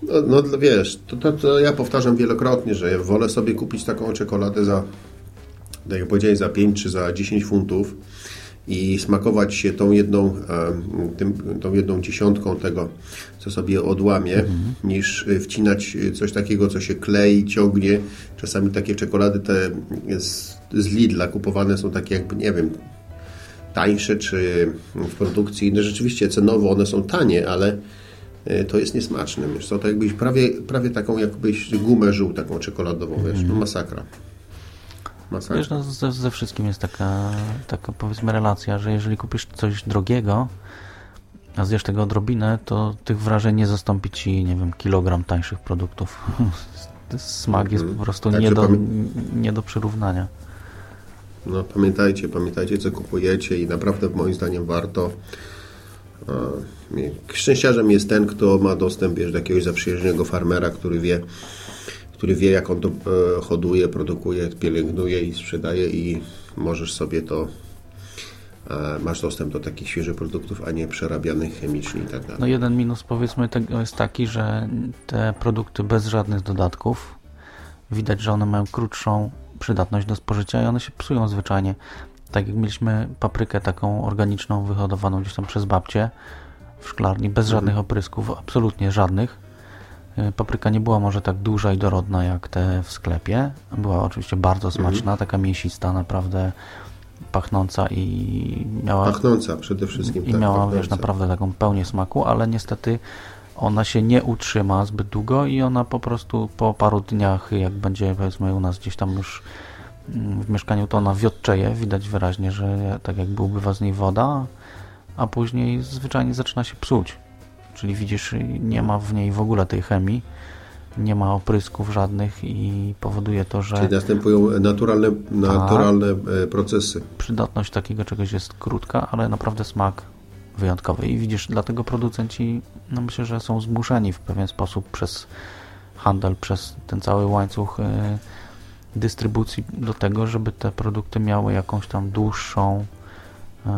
No, no wiesz, to, to, to ja powtarzam wielokrotnie, że wolę sobie kupić taką czekoladę za, tak jak powiedziałeś, za 5 czy za 10 funtów i smakować się tą jedną, tym, tą jedną dziesiątką tego, co sobie odłamie, niż y, wcinać y, coś takiego, co się klei, ciągnie. Czasami takie czekolady te z, z Lidla kupowane są takie jakby, nie wiem, tańsze czy w produkcji. No rzeczywiście cenowo one są tanie, ale to jest niesmaczne. Wiesz co, to jakbyś prawie, prawie taką jakbyś gumę żył taką czekoladową, wiesz, no masakra. Masakra. Wiesz, no, ze, ze wszystkim jest taka, taka powiedzmy relacja, że jeżeli kupisz coś drogiego, a zjesz tego odrobinę, to tych wrażeń nie zastąpi ci, nie wiem, kilogram tańszych produktów. Smak jest po prostu nie do, nie do przyrównania. No pamiętajcie, pamiętajcie co kupujecie i naprawdę moim zdaniem warto. Szczęściarzem jest ten, kto ma dostęp wiesz, do jakiegoś zaprzyjaźnionego farmera, który wie, który wie jak on to e, hoduje, produkuje, pielęgnuje i sprzedaje i możesz sobie to e, masz dostęp do takich świeżych produktów, a nie przerabianych chemicznie i tak dalej. No jeden minus powiedzmy tego jest taki, że te produkty bez żadnych dodatków widać, że one mają krótszą przydatność do spożycia i one się psują zwyczajnie. Tak jak mieliśmy paprykę taką organiczną wyhodowaną gdzieś tam przez babcię w szklarni, bez żadnych oprysków, absolutnie żadnych. Y, Papryka nie była może tak duża i dorodna jak te w sklepie. Była oczywiście bardzo smaczna, taka mięsista, naprawdę pachnąca i miała Pachnąca przede wszystkim. i tak, miała, pachnąca. wiesz, naprawdę taką pełnię smaku, ale niestety ona się nie utrzyma zbyt długo i ona po prostu po paru dniach, jak będzie powiedzmy u nas gdzieś tam już w mieszkaniu, to ona wiotczeje, widać wyraźnie, że tak jakby ubywa z niej woda, a później zwyczajnie zaczyna się psuć. Czyli widzisz, nie ma w niej w ogóle tej chemii, nie ma oprysków żadnych i powoduje to, że Czyli następują naturalne, naturalne e, procesy. przydatność takiego czegoś jest krótka, ale naprawdę smak wyjątkowy. I widzisz, dlatego producenci, no myślę, że są zmuszeni w pewien sposób przez handel, przez ten cały łańcuch e, dystrybucji do tego, żeby te produkty miały jakąś tam dłuższą e,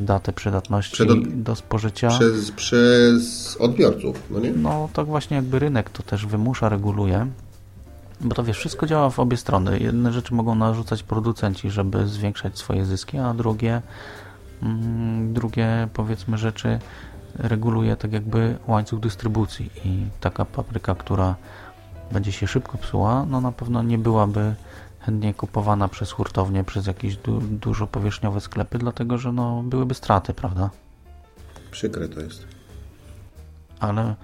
datę przydatności Przed- do spożycia. Przez, przez odbiorców, no nie? No tak właśnie jakby rynek to też wymusza, reguluje. Bo to wiesz, wszystko działa w obie strony. Jedne rzeczy mogą narzucać producenci, żeby zwiększać swoje zyski, a drugie, mm, drugie powiedzmy rzeczy reguluje tak jakby łańcuch dystrybucji i taka papryka, która będzie się szybko psuła, no na pewno nie byłaby chętnie kupowana przez hurtownie, przez jakieś du dużo powierzchniowe sklepy, dlatego że no byłyby straty, prawda? Przykre to jest. ale,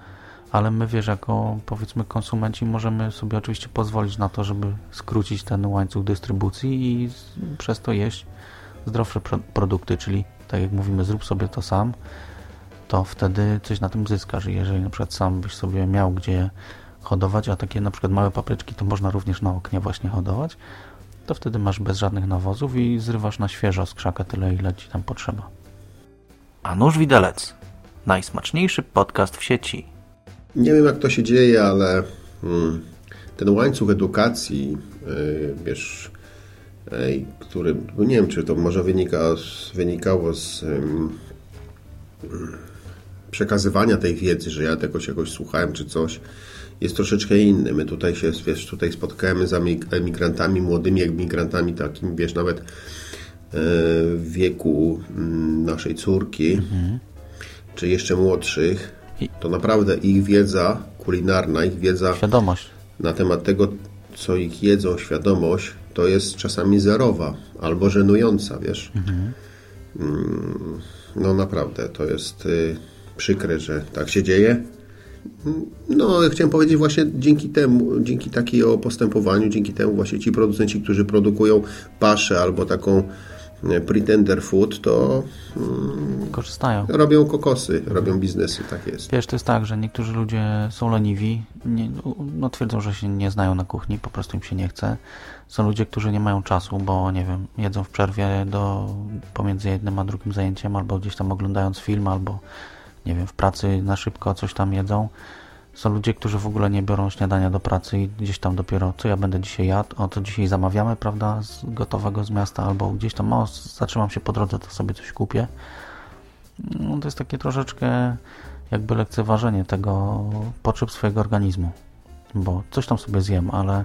ale my wiesz, jako powiedzmy konsumenci możemy sobie oczywiście pozwolić na to, żeby skrócić ten łańcuch dystrybucji i przez to jeść zdrowsze pro, produkty, czyli tak jak mówimy, zrób sobie to sam, to wtedy coś na tym zyskasz. Jeżeli na przykład sam byś sobie miał gdzie hodować, a takie na przykład małe papryczki to można również na oknie właśnie hodować, to wtedy masz bez żadnych nawozów i zrywasz na świeżo z krzaka tyle, ile ci tam potrzeba. A nóż widelec. Najsmaczniejszy podcast w sieci. Nie wiem, jak to się dzieje, ale mm, ten łańcuch edukacji, yy, wiesz, ej, który, nie wiem, czy to może wynika, z- wynikało z ym, przekazywania tej wiedzy, że ja tego czegoś słuchałem, czy coś, jest troszeczkę inny. My tutaj się, wiesz, tutaj spotkałem z emig- emigrantami, młodymi emigrantami, takimi, wiesz, nawet e, w wieku mm, naszej córki, czy jeszcze młodszych, to naprawdę ich wiedza kulinarna, ich wiedza Świadomość. na temat tego, co ich jedzą, świadomość, to jest czasami zerowa albo żenująca, wiesz. Mm, No naprawdę, to jest y, przykre, że tak się dzieje. No, chciałem powiedzieć właśnie dzięki temu, dzięki takiego postępowaniu, dzięki temu właśnie ci producenci, którzy produkują paszę albo taką e, pretender food, to mm, Korzystają. robią kokosy, robią biznesy, tak jest. Wiesz, to jest tak, że niektórzy ludzie są leniwi, nie, no twierdzą, że się nie znają na kuchni, po prostu im się nie chce. Są ludzie, którzy nie mają czasu, bo nie wiem, jedzą w przerwie do, pomiędzy jednym a drugim zajęciem, albo gdzieś tam oglądając film, albo nie wiem, w pracy na szybko coś tam jedzą. Są ludzie, którzy w ogóle nie biorą śniadania do pracy i gdzieś tam dopiero, co ja będę dzisiaj jadł, o co dzisiaj zamawiamy, prawda, z gotowego z miasta, albo gdzieś tam, o, zatrzymam się po drodze, to sobie coś kupię. No, to jest takie troszeczkę jakby lekceważenie tego potrzeb swojego organizmu, bo coś tam sobie zjem, ale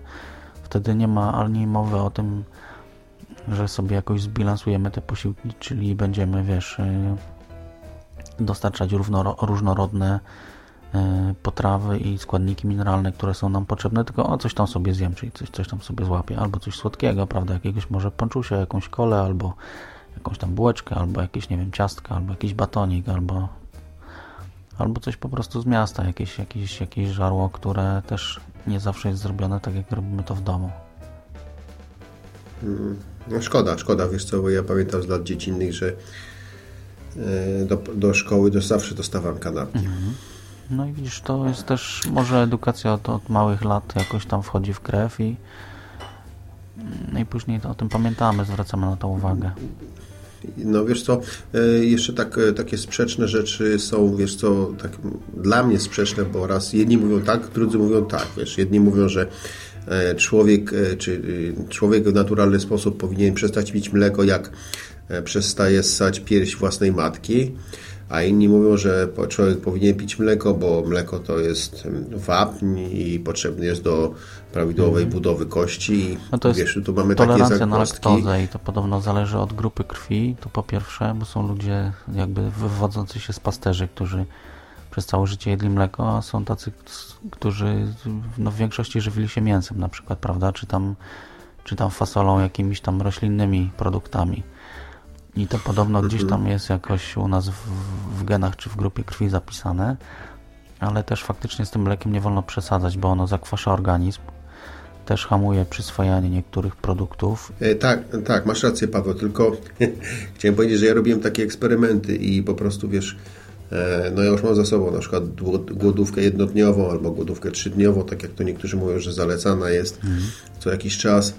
wtedy nie ma ani mowy o tym, że sobie jakoś zbilansujemy te posiłki, czyli będziemy, wiesz, dostarczać różnorodne y, potrawy i składniki mineralne, które są nam potrzebne, tylko o coś tam sobie zjem, czyli coś, coś tam sobie złapię, albo coś słodkiego, prawda, jakiegoś może ponczusia, jakąś kolę, albo jakąś tam bułeczkę, albo jakieś, nie wiem, ciastka, albo jakiś batonik, albo albo coś po prostu z miasta, jakieś, jakieś, jakieś żarło, które też nie zawsze jest zrobione tak, jak robimy to w domu. No szkoda, szkoda, wiesz co, bo ja pamiętam z lat dziecinnych, że e, do, do szkoły do, zawsze dostawałem kanapki. Mhm. No i widzisz, to jest też, może edukacja od, od małych lat jakoś tam wchodzi w krew i no i później o tym pamiętamy, zwracamy na to uwagę. No wiesz co, e, jeszcze tak, e, takie sprzeczne rzeczy są, wiesz co, tak dla mnie sprzeczne, bo raz jedni mówią tak, drudzy mówią tak, wiesz, jedni mówią, że e, człowiek, czy człowiek w naturalny sposób powinien przestać pić mleko, jak przestaje ssać pierś własnej matki, a inni mówią, że człowiek powinien pić mleko, bo mleko to jest wapń i potrzebny jest do prawidłowej mm. budowy kości. No to jest wiesz, tu mamy tolerancja takie na laktozę i to podobno zależy od grupy krwi, to po pierwsze, bo są ludzie jakby wywodzący się z pasterzy, którzy przez całe życie jedli mleko, a są tacy, którzy no, w większości żywili się mięsem na przykład, prawda, czy tam, czy tam fasolą, jakimiś tam roślinnymi produktami. I to podobno gdzieś tam jest jakoś u nas w, w genach czy w grupie krwi zapisane, ale też faktycznie z tym mlekiem nie wolno przesadzać, bo ono zakwasza organizm, też hamuje przyswajanie niektórych produktów. E, tak, tak, masz rację Paweł, tylko chciałem powiedzieć, że ja robiłem takie eksperymenty i po prostu wiesz, no ja już mam za sobą na przykład głodówkę jednodniową albo głodówkę trzydniową, tak jak to niektórzy mówią, że zalecana jest mhm. co jakiś czas.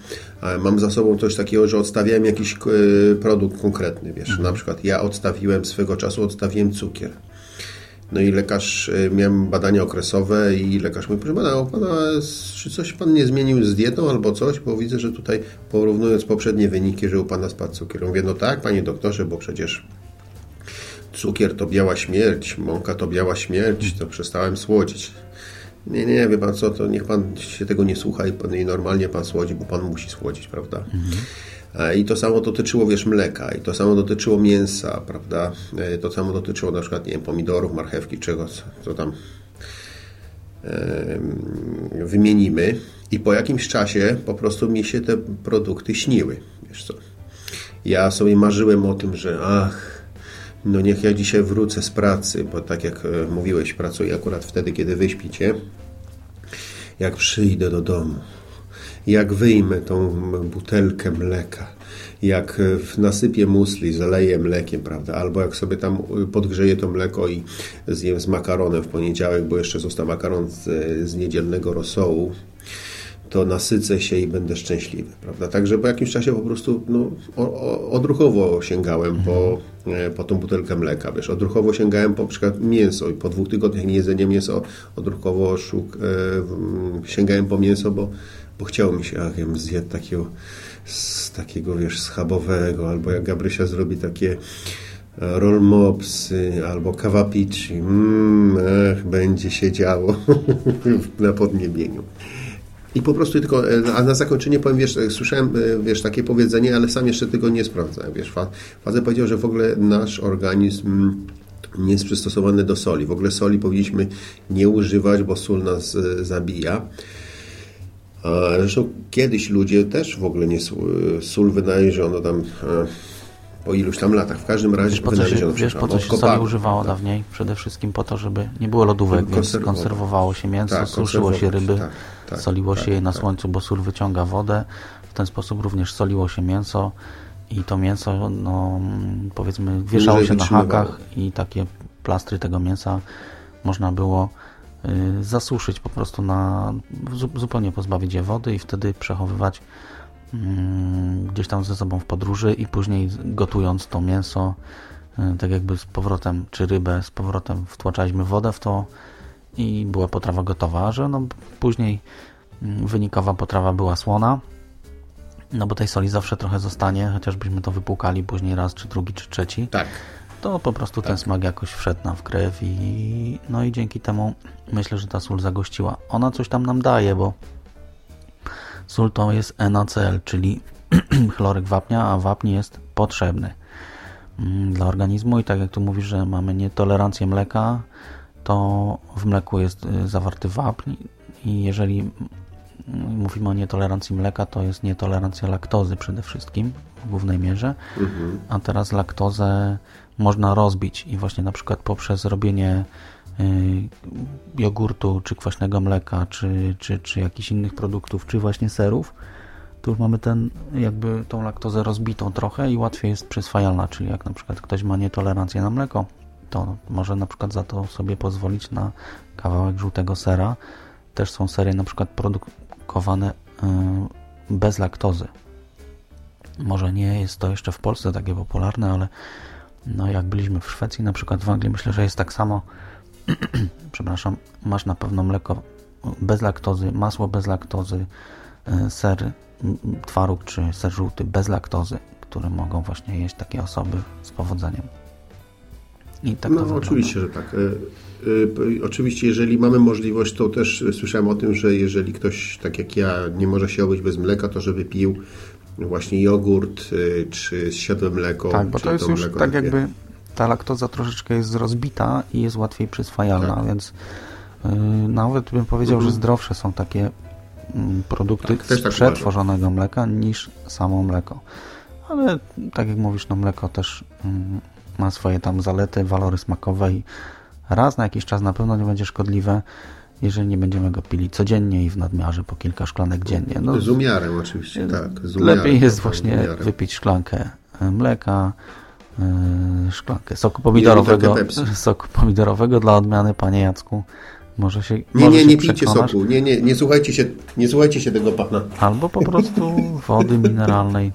Mam za sobą coś takiego, że odstawiałem jakiś e, produkt konkretny, wiesz, mhm. na przykład ja odstawiłem swego czasu, odstawiłem cukier. No i lekarz, e, miałem badania okresowe i lekarz mówi, proszę pana, pana, czy coś pan nie zmienił z dietą albo coś, bo widzę, że tutaj porównując poprzednie wyniki, że u pana spadł cukier. Mówię, no tak, panie doktorze, bo przecież cukier to biała śmierć, mąka to biała śmierć, to przestałem słodzić. Nie, nie, wie pan co, to niech pan się tego nie słucha i, pan, i normalnie pan słodzi, bo pan musi słodzić, prawda? Mhm. I to samo dotyczyło, wiesz, mleka, i to samo dotyczyło mięsa, prawda? E, to samo dotyczyło na przykład, nie wiem, pomidorów, marchewki, czego, co tam wymienimy. I po jakimś czasie po prostu mi się te produkty śniły, wiesz co. Ja sobie marzyłem o tym, że ach, no niech ja dzisiaj wrócę z pracy, bo tak jak e, mówiłeś, pracuję akurat wtedy, kiedy wyśpicie. Jak przyjdę do domu, jak wyjmę tą butelkę mleka, jak nasypię musli, zaleję mlekiem, prawda, albo jak sobie tam podgrzeję to mleko i zjem z makaronem w poniedziałek, bo jeszcze został makaron z, z niedzielnego rosołu, to nasycę się i będę szczęśliwy, prawda? Także po jakimś czasie po prostu no, odruchowo sięgałem po, e, po tą butelkę mleka, wiesz, odruchowo sięgałem po przykład mięso i po dwóch tygodniach niejedzenia mięso odruchowo szuk, e, sięgałem po mięso, bo bo chciało mi się, ach, ja takiego, z takiego, wiesz, schabowego, albo jak Gabrysia zrobi takie e, roll mopsy, albo kawapici, mmm, ach, będzie się działo na podniebieniu. I po prostu tylko, e, a na zakończenie powiem, wiesz, e, słyszałem, wiesz, takie powiedzenie, ale sam jeszcze tego nie sprawdzałem, wiesz, Fazę powiedział, że w ogóle nasz organizm nie jest przystosowany do soli. W ogóle soli powinniśmy nie używać, bo sól nas zabija. Zresztą kiedyś ludzie też w ogóle nie sól wynaleziono tam po iluś tam latach. W każdym razie wiesz, po co się, wiesz, po co się soli używało tak. dawniej? Przede wszystkim po to, żeby nie było lodówek, więc konserwowało się mięso, tak, suszyło się ryby, tak, tak, soliło się je na tak. słońcu, bo sól wyciąga wodę. W ten sposób również soliło się mięso i to mięso, no, powiedzmy, wieszało się na hakach i takie plastry tego mięsa można było Y, zasuszyć po prostu na zupełnie pozbawić je wody i wtedy przechowywać gdzieś tam ze sobą w podróży i później gotując to mięso y, tak jakby z powrotem, czy rybę z powrotem wtłaczaliśmy wodę w to i była potrawa gotowa, że no później mm, wynikowa potrawa była słona, no bo tej soli zawsze trochę zostanie, chociażbyśmy to wypłukali później raz, czy drugi, czy trzeci. Tak. To po prostu ten smak jakoś wszedł nam w krew i no i dzięki temu myślę, że ta sól zagościła. Ona coś tam nam daje, bo sól to jest NaCl, czyli chloryk wapnia, a wapń jest potrzebny. Mm, dla organizmu i tak jak tu mówisz, że mamy nietolerancję mleka, to w mleku jest y, zawarty wapń i jeżeli mm, mówimy o nietolerancji mleka, to jest nietolerancja laktozy przede wszystkim w głównej mierze, a teraz laktozę można rozbić i właśnie na przykład poprzez robienie jogurtu, czy kwaśnego mleka, czy, czy, czy jakichś innych produktów, czy właśnie serów, tu już mamy ten, jakby tą laktozę rozbitą trochę i łatwiej jest przyswajalna, czyli jak na przykład ktoś ma nietolerancję na mleko, to może na przykład za to sobie pozwolić na kawałek żółtego sera. Też są sery na przykład produkowane y, bez laktozy. Może nie jest to jeszcze w Polsce takie popularne, ale no jak byliśmy w Szwecji, na przykład w Anglii, myślę, że jest tak samo. Przepraszam, masz na pewno mleko bez laktozy, masło bez laktozy, y, ser twaróg czy ser żółty bez laktozy, które mogą właśnie jeść takie osoby z powodzeniem. I tak No oczywiście, że tak. E, e, Oczywiście, jeżeli mamy możliwość, to też słyszałem o tym, że jeżeli ktoś, tak jak ja, nie może się obyć bez mleka, to żeby pił właśnie jogurt, e, czy zsiadłe mleko. Tak, bo to jest już tak jakby ta laktoza troszeczkę jest rozbita i jest łatwiej przyswajalna, Tak. więc yy, nawet bym powiedział, że zdrowsze są takie mm, produkty Tak, z tak przetworzonego mleka niż samo mleko. Ale tak jak mówisz, no mleko też mm, ma swoje tam zalety, walory smakowe i raz na jakiś czas na pewno nie będzie szkodliwe, jeżeli nie będziemy go pili codziennie i w nadmiarze po kilka szklanek dziennie. No, Z umiarem oczywiście, tak. Z umiarem, Lepiej jest tak, właśnie wypić szklankę e, mleka, szklankę soku pomidorowego, soku pomidorowego dla odmiany, panie Jacku. Może się Nie, może nie, nie pijcie przekonasz. soku. Nie, nie, nie słuchajcie się, nie słuchajcie się tego pana. Albo po prostu wody mineralnej,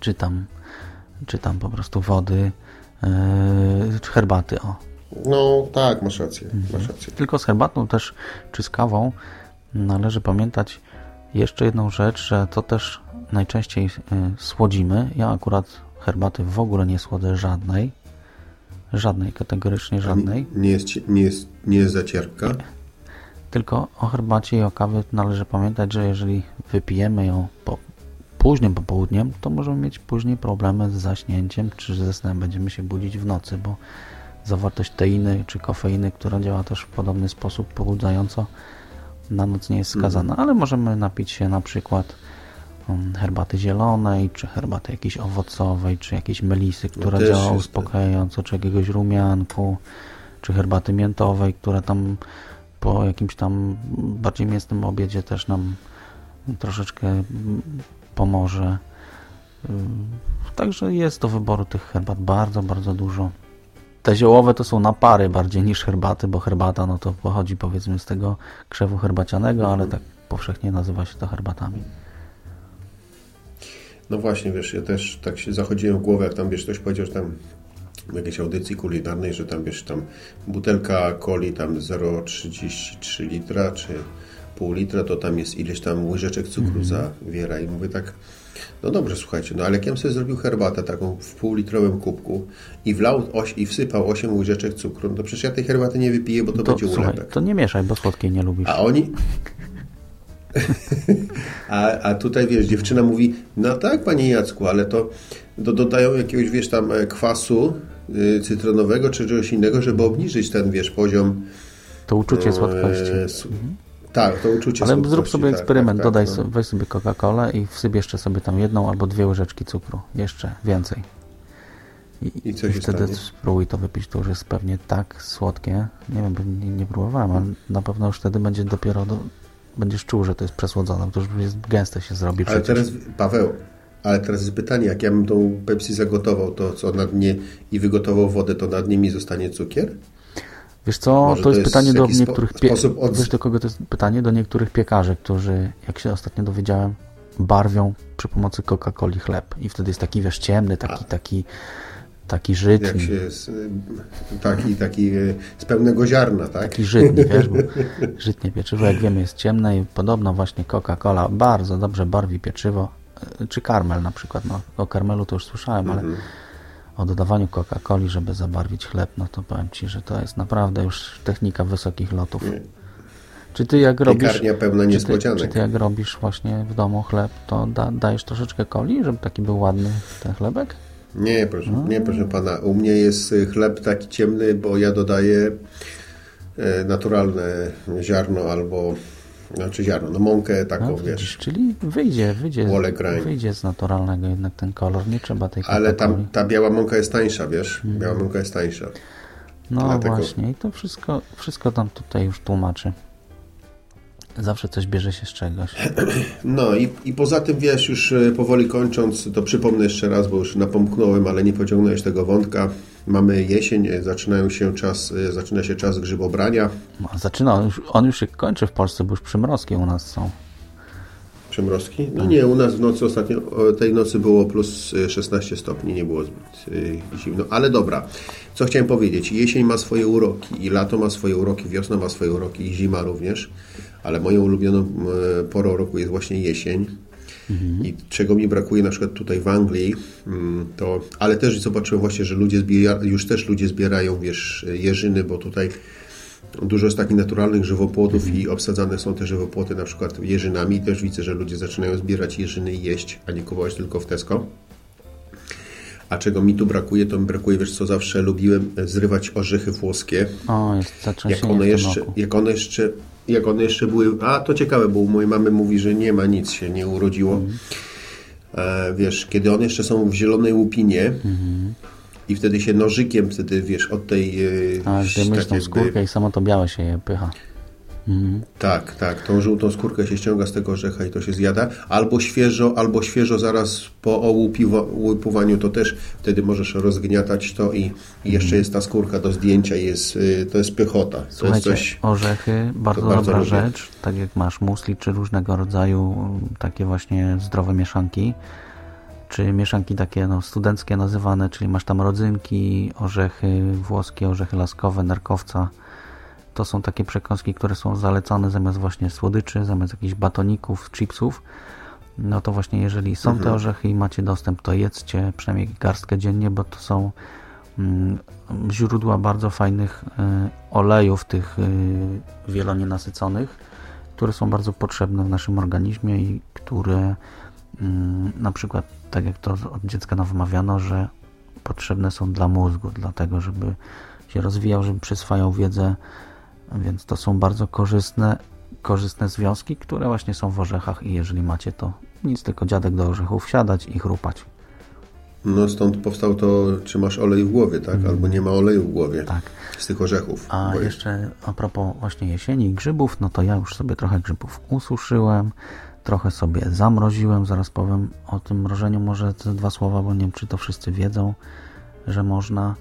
czy tam, czy tam po prostu wody, e, czy herbaty, o. No tak, masz rację, masz rację. Tylko z herbatą też, czy z kawą należy pamiętać jeszcze jedną rzecz, że to też najczęściej y, słodzimy. Ja akurat herbaty w ogóle nie słodzę żadnej. Żadnej, kategorycznie żadnej. Nie jest, nie jest, nie jest zacierpka. Tylko o herbacie i o kawie należy pamiętać, że jeżeli wypijemy ją po późnym popołudniem, to możemy mieć później problemy z zaśnięciem, czy ze snem będziemy się budzić w nocy, bo zawartość teiny czy kofeiny, która działa też w podobny sposób pobudzająco, na noc nie jest skazana, ale możemy napić się na przykład herbaty zielonej, czy herbaty jakiejś owocowej, czy jakiejś melisy, która też działa uspokajająco, czy jakiegoś rumianku, czy herbaty miętowej, która tam po jakimś tam bardziej mięsnym obiedzie też nam troszeczkę pomoże. Także jest do wyboru tych herbat bardzo, bardzo dużo. Te ziołowe to są napary bardziej niż herbaty, bo herbata no to pochodzi powiedzmy z tego krzewu herbacianego, ale tak powszechnie nazywa się to herbatami. No właśnie, wiesz, ja też tak się zachodziłem w głowę, jak tam, wiesz, ktoś powiedział, że tam w jakiejś audycji kulinarnej, że tam, wiesz, tam butelka coli tam 0,33 litra, czy pół litra, to tam jest ileś tam łyżeczek cukru zawiera i mówię tak, no dobrze, słuchajcie, no ale jak ja bym sobie zrobił herbatę taką w półlitrowym kubku i wlał oś, i wsypał 8 łyżeczek cukru, no to przecież ja tej herbaty nie wypiję, bo to, To, będzie słuchaj, ulepek. to nie mieszaj, bo słodkiej nie lubisz. A oni. a, a tutaj wiesz, dziewczyna mówi, no tak, panie Jacku, ale to, to dodają jakiegoś, wiesz, tam e, kwasu y, cytronowego czy czegoś innego, żeby obniżyć ten, wiesz, poziom. To uczucie e, słodkości. s- Tak, to uczucie Ale zrób sobie tak, eksperyment, tak, dodaj tak, sobie, weź sobie Coca-Colę i wsyp jeszcze sobie tam jedną albo dwie łyżeczki cukru. Jeszcze więcej. I, I się wtedy stanie? spróbuj to wypić, to już jest pewnie tak słodkie. Nie wiem, bo nie, nie próbowałem, ale na pewno już wtedy będzie dopiero, do, będziesz czuł, że to jest przesłodzone, to już jest gęste się zrobi Ale przecież. teraz, Paweł, ale teraz jest pytanie, jak ja bym tą Pepsi zagotował, to co na dnie i wygotował wodę, to na dnie mi zostanie cukier? Wiesz co, Może to jest to jest pytanie do niektórych pie... od- Wiesz do kogo to jest pytanie? Do niektórych piekarzy, którzy, jak się ostatnio dowiedziałem, barwią przy pomocy Coca-Coli chleb. I wtedy jest taki, wiesz, ciemny, taki, taki Taki Jak żytni. się z, taki, taki y, z pełnego ziarna, tak? Taki żytni, wiesz, bo żytnie pieczywo, jak wiemy, jest ciemne i podobno właśnie Coca-Cola bardzo dobrze barwi pieczywo, e, czy karmel na przykład, no o karmelu to już słyszałem, ale o dodawaniu Coca-Coli, żeby zabarwić chleb, no to powiem Ci, że to jest naprawdę już technika wysokich lotów. Czy Ty jak robisz... Pełna czy ty, czy ty jak robisz właśnie w domu chleb, to da, dajesz troszeczkę coli, żeby taki był ładny ten chlebek? Nie, proszę, nie, proszę pana. U mnie jest y, chleb taki ciemny, bo ja dodaję e, naturalne ziarno albo, znaczy ziarno, no mąkę taką, No, wiesz. czyli wyjdzie, wyjdzie, wyjdzie z naturalnego jednak ten kolor, nie trzeba tej Ale tam ta biała mąka jest tańsza, wiesz? Biała mąka jest tańsza. No Dlatego- właśnie, i to wszystko, wszystko tam tutaj już tłumaczy. Zawsze coś bierze się z czegoś. No i, i poza tym, wiesz, już e, powoli kończąc, to przypomnę jeszcze raz, bo już napomknąłem, ale nie pociągnąłeś tego wątka. Mamy jesień, e, zaczynają się czas, e, zaczyna się czas grzybobrania. No, zaczyna, on już, on już się kończy w Polsce, bo już przymrozki u nas są. Przymrozki? No nie, u nas w nocy ostatnio, tej nocy było plus e, 16 stopni, nie było zbyt zimno. Ale dobra, co chciałem powiedzieć. Jesień ma swoje uroki i lato ma swoje uroki, wiosna ma swoje uroki i zima również. Ale moją ulubioną e, porą roku jest właśnie jesień. I czego mi brakuje na przykład tutaj w Anglii, mm, to, ale też zobaczyłem właśnie, że ludzie zbiera, już też ludzie zbierają, wiesz, jeżyny, bo tutaj dużo jest takich naturalnych żywopłotów i obsadzane są te żywopłoty na przykład jeżynami. Też widzę, że ludzie zaczynają zbierać jeżyny i jeść, a nie kupować tylko w Tesco. A czego mi tu brakuje, to mi brakuje, wiesz co, zawsze lubiłem zrywać orzechy włoskie. O, jest Jak one jeszcze, jak one jeszcze, jak one jeszcze były, a to ciekawe, bo u mojej mamy mówi, że nie ma nic się nie urodziło. Mhm. E, wiesz, kiedy one jeszcze są w zielonej łupinie Mhm. i wtedy się nożykiem wtedy, wiesz, od tej... e, A, zdejmujesz tą skórkę i samo to białe się je pycha. Tak, tak, tą żółtą skórkę się ściąga z tego orzecha i to się zjada. Albo świeżo, albo świeżo zaraz po ołupiwa- łupowaniu to też wtedy możesz rozgniatać to i, jeszcze jest ta skórka do zdjęcia i jest, y, to jest pychota. To jest coś... orzechy, bardzo, bardzo dobra lubię. rzecz, tak jak masz musli, czy różnego rodzaju um, takie właśnie zdrowe mieszanki, czy mieszanki takie no, studenckie nazywane, czyli masz tam rodzynki, orzechy włoskie, orzechy laskowe, nerkowca. To są takie przekąski, które są zalecane zamiast właśnie słodyczy, zamiast jakichś batoników, chipsów. No to właśnie jeżeli są te orzechy i macie dostęp, to jedzcie przynajmniej garstkę dziennie, bo to są mm, źródła bardzo fajnych y, olejów, tych y, wielonienasyconych, które są bardzo potrzebne w naszym organizmie i które mm, na przykład, tak jak to od dziecka nam wymawiano, że potrzebne są dla mózgu, dlatego żeby się rozwijał, żeby przyswajał wiedzę, więc to są bardzo korzystne, korzystne związki, które właśnie są w orzechach i jeżeli macie to nic, tylko dziadek do orzechów wsiadać i chrupać. No stąd powstał to, czy masz olej w głowie, tak? Albo nie ma oleju w głowie Tak. z tych orzechów. A jeszcze a propos właśnie jesieni i grzybów, no to ja już sobie trochę grzybów ususzyłem, trochę sobie zamroziłem, zaraz powiem o tym mrożeniu może te dwa słowa, bo nie wiem czy to wszyscy wiedzą, że można.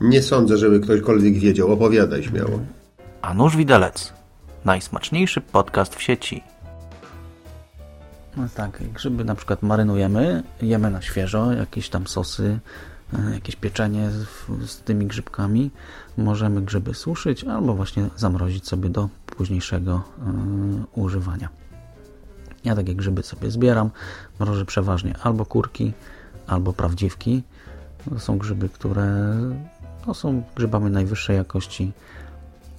Nie sądzę, żeby ktośkolwiek wiedział. Opowiadaj śmiało. A widelec. Najsmaczniejszy podcast w sieci. No tak, grzyby na przykład marynujemy, jemy na świeżo, jakieś tam sosy, e, jakieś pieczenie z, z tymi grzybkami. Możemy grzyby suszyć albo właśnie zamrozić sobie do późniejszego e, używania. Ja takie grzyby sobie zbieram, mrożę przeważnie albo kurki, albo prawdziwki. To są grzyby, które no, są grzybami najwyższej jakości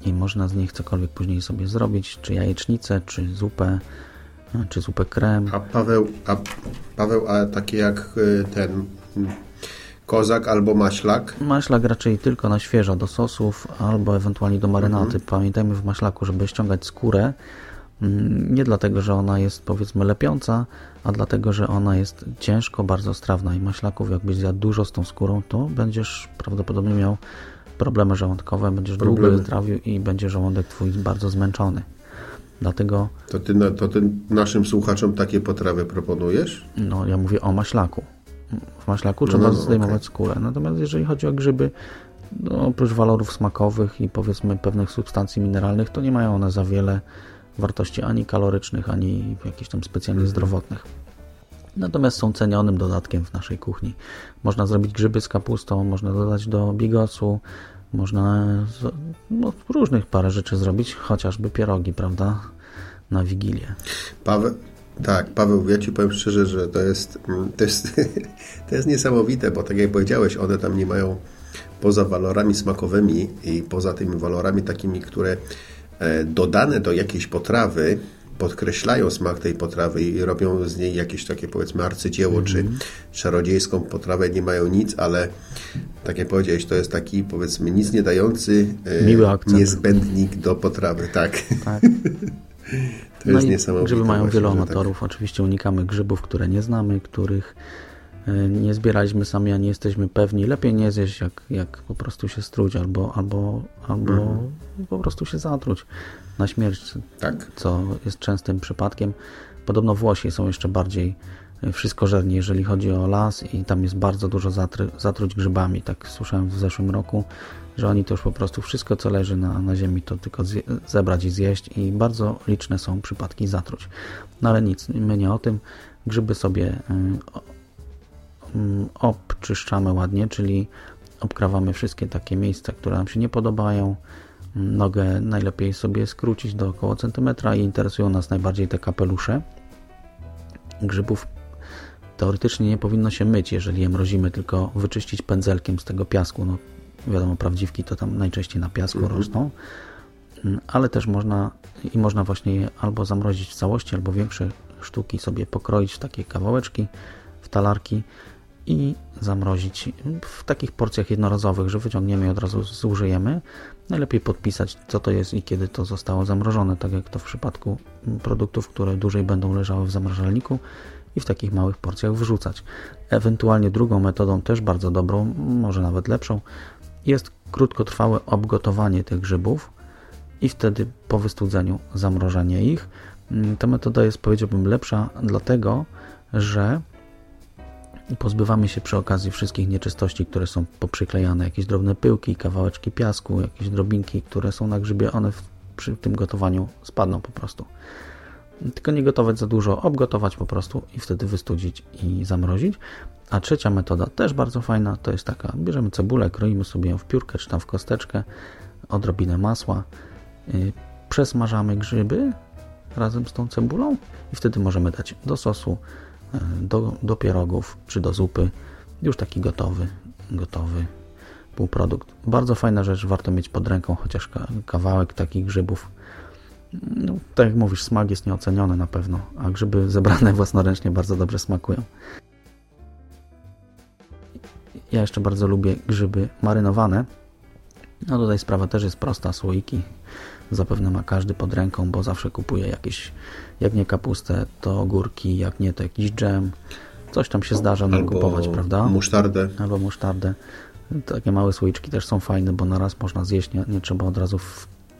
i można z nich cokolwiek później sobie zrobić, czy jajecznicę, czy zupę, e, czy zupę krem. A Paweł, a Paweł, a takie jak y, ten kozak albo maślak, Maślak raczej tylko na świeżo do sosów albo ewentualnie do marynaty. Pamiętajmy w maślaku, żeby ściągać skórę. mm, Nie dlatego, że ona jest powiedzmy lepiąca, a dlatego, że ona jest ciężko bardzo strawna i maślaków jakbyś zjadł dużo z tą skórą, to będziesz prawdopodobnie miał problemy żołądkowe, będziesz długo Problemy. je trawił i będzie żołądek twój bardzo zmęczony. Dlatego to ty, na- to ty naszym słuchaczom takie potrawy proponujesz? No, ja mówię o maślaku. W maślaku No, trzeba no, no, zdejmować okej. skórę. Natomiast jeżeli chodzi o grzyby, no, oprócz walorów smakowych i powiedzmy pewnych substancji mineralnych, to nie mają one za wiele wartości ani kalorycznych, ani jakichś tam specjalnie Mhm. zdrowotnych. Natomiast są cenionym dodatkiem w naszej kuchni. Można zrobić grzyby z kapustą, można dodać do bigosu, można z- no, różnych parę rzeczy zrobić, chociażby pierogi, prawda? Na Wigilię. Paweł, tak, Paweł, ja Ci powiem szczerze, że to jest, mm, to jest, to jest niesamowite, bo tak jak powiedziałeś, one tam nie mają poza walorami smakowymi i poza tymi walorami takimi, które e, dodane do jakiejś potrawy podkreślają smak tej potrawy i robią z niej jakieś takie powiedzmy arcydzieło czy czarodziejską potrawę, nie mają nic, ale tak jak powiedziałeś, to jest taki powiedzmy nic nie dający e, niezbędnik do potrawy, tak. Tak. To jest no i niesamowite. grzyby mają właśnie, wielu że tak. amatorów. Oczywiście unikamy grzybów, które nie znamy, których e, nie zbieraliśmy sami, a nie jesteśmy pewni. Lepiej nie zjeść, jak, jak po prostu się struć, albo, albo, albo Mhm. po prostu się zatruć na śmierć, Tak. co jest częstym przypadkiem. Podobno Włosi są jeszcze bardziej e, wszystkożerni, jeżeli chodzi o las i tam jest bardzo dużo zatry, zatruć grzybami. Tak słyszałem w zeszłym roku, że oni to już po prostu wszystko, co leży na, na ziemi, to tylko zje, zebrać i zjeść i bardzo liczne są przypadki zatruć. No ale nic, my nie o tym. Grzyby sobie o- mm, obczyszczamy ładnie, czyli obkrawamy wszystkie takie miejsca, które nam się nie podobają. Nogę najlepiej sobie skrócić do około centymetra i interesują nas najbardziej te kapelusze. Grzybów teoretycznie nie powinno się myć, jeżeli je mrozimy, tylko wyczyścić pędzelkiem z tego piasku. No, wiadomo, prawdziwki to tam najczęściej na piasku rosną, Mm, ale też można i można właśnie je albo zamrozić w całości, albo większe sztuki sobie pokroić w takie kawałeczki, w talarki i zamrozić w takich porcjach jednorazowych, że wyciągniemy i od razu zużyjemy. Najlepiej podpisać, co to jest i kiedy to zostało zamrożone, tak jak to w przypadku produktów, które dłużej będą leżały w zamrażalniku i w takich małych porcjach wrzucać. Ewentualnie drugą metodą, też bardzo dobrą, może nawet lepszą, jest krótkotrwałe obgotowanie tych grzybów i wtedy po wystudzeniu zamrożenie ich. Mm, Ta metoda jest powiedziałbym lepsza dlatego, że pozbywamy się przy okazji wszystkich nieczystości, które są poprzyklejane, jakieś drobne pyłki, kawałeczki piasku, jakieś drobinki, które są na grzybie, one w, przy tym gotowaniu spadną po prostu. Tylko nie gotować za dużo, obgotować po prostu i wtedy wystudzić i zamrozić. A trzecia metoda, też bardzo fajna, to jest taka, bierzemy cebulę, kroimy sobie ją w piórkę czy tam w kosteczkę, odrobinę masła, yy, przesmażamy grzyby razem z tą cebulą i wtedy możemy dać do sosu, do, do pierogów czy do zupy. Już taki gotowy, gotowy półprodukt. Bardzo fajna rzecz, warto mieć pod ręką chociaż ka- kawałek takich grzybów. No, tak jak mówisz, smak jest nieoceniony na pewno, a grzyby zebrane własnoręcznie bardzo dobrze smakują. Ja jeszcze bardzo lubię grzyby marynowane. No tutaj sprawa też jest prosta, słoiki zapewne ma każdy pod ręką, bo zawsze kupuje jakieś, jak nie kapustę, to ogórki, jak nie to jakiś dżem. Coś tam się zdarza nam kupować, prawda? musztardę. albo musztardę. Takie małe słoiczki też są fajne, bo na raz można zjeść, nie, nie trzeba od razu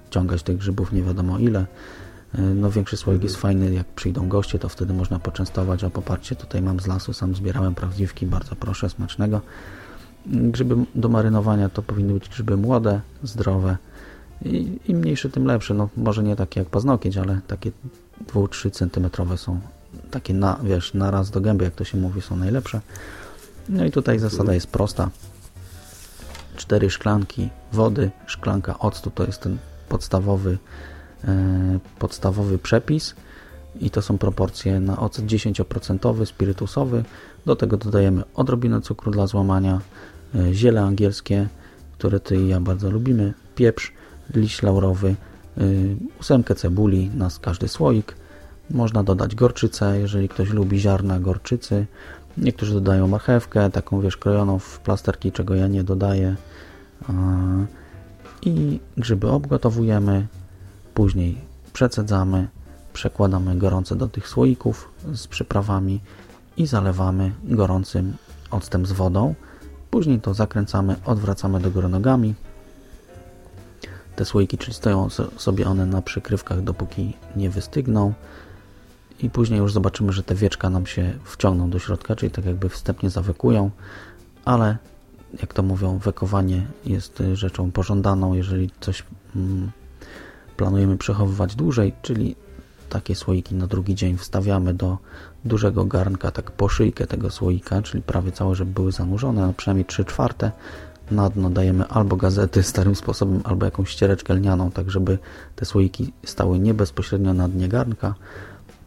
wciągać tych grzybów nie wiadomo ile. No większy słoik jest fajny, jak przyjdą goście, to wtedy można poczęstować, a popatrzcie, tutaj mam z lasu, sam zbierałem prawdziwki, bardzo proszę, smacznego. Grzyby do marynowania to powinny być grzyby młode, zdrowe i im mniejsze, tym lepsze. No może nie takie jak paznokieć, ale takie 2-3 cm są takie na, wiesz, na raz do gęby, jak to się mówi, są najlepsze. No i tutaj zasada jest prosta. Cztery szklanki wody, szklanka octu to jest ten podstawowy, e, podstawowy przepis i to są proporcje na ocet 10% spirytusowy. Do tego dodajemy odrobinę cukru dla złamania, e, ziele angielskie, które ty i ja bardzo lubimy, pieprz, liść laurowy, e, ósemkę cebuli na każdy słoik. Można dodać gorczycę, jeżeli ktoś lubi ziarna gorczycy. Niektórzy dodają marchewkę, taką wiesz, krojoną w plasterki, czego ja nie dodaję. I grzyby obgotowujemy, później przecedzamy, przekładamy gorące do tych słoików z przyprawami i zalewamy gorącym octem z wodą. Później to zakręcamy, odwracamy do góry nogami. Te słoiki, czyli stoją so- sobie one na przykrywkach, dopóki nie wystygną. I później już zobaczymy, że te wieczka nam się wciągną do środka, czyli tak jakby wstępnie zawekują, ale jak to mówią, wekowanie jest y, rzeczą pożądaną, jeżeli coś mm, planujemy przechowywać dłużej, czyli takie słoiki na drugi dzień wstawiamy do dużego garnka, tak po szyjkę tego słoika, czyli prawie całe, żeby były zanurzone, no przynajmniej 3 czwarte. Na dno dajemy albo gazety starym sposobem, albo jakąś ściereczkę lnianą, tak żeby te słoiki stały nie bezpośrednio na dnie garnka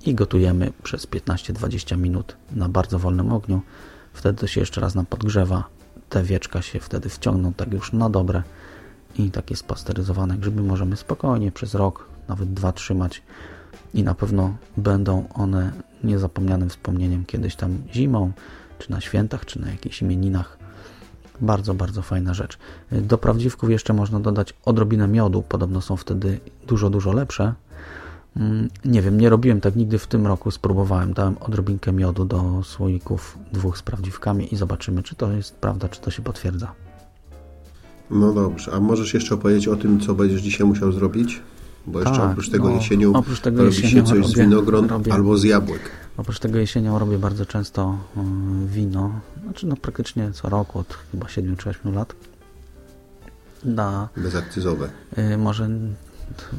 i gotujemy przez 15-20 minut na bardzo wolnym ogniu. Wtedy to się jeszcze raz nam podgrzewa. Te wieczka się wtedy wciągną tak już na dobre i takie spasteryzowane grzyby możemy spokojnie przez rok, nawet dwa trzymać i na pewno będą one niezapomnianym wspomnieniem kiedyś tam zimą, czy na świętach, czy na jakichś imieninach. Bardzo, bardzo fajna rzecz. Do prawdziwków jeszcze można dodać odrobinę miodu. Podobno są wtedy dużo, dużo lepsze. Mm, nie wiem, nie robiłem tak nigdy w tym roku. Spróbowałem, dałem odrobinkę miodu do słoików dwóch z prawdziwkami i zobaczymy, czy to jest prawda, czy to się potwierdza. No dobrze, a możesz jeszcze opowiedzieć o tym, co będziesz dzisiaj musiał zrobić? Bo jeszcze Tak, oprócz tego no, jesienią oprócz tego robi się coś z robię- winogron robię- albo z jabłek. Oprócz tego jesienią robię bardzo często y, wino, znaczy no praktycznie co roku od chyba 7 czy 8 lat. Na Bezakcyzowe. y, może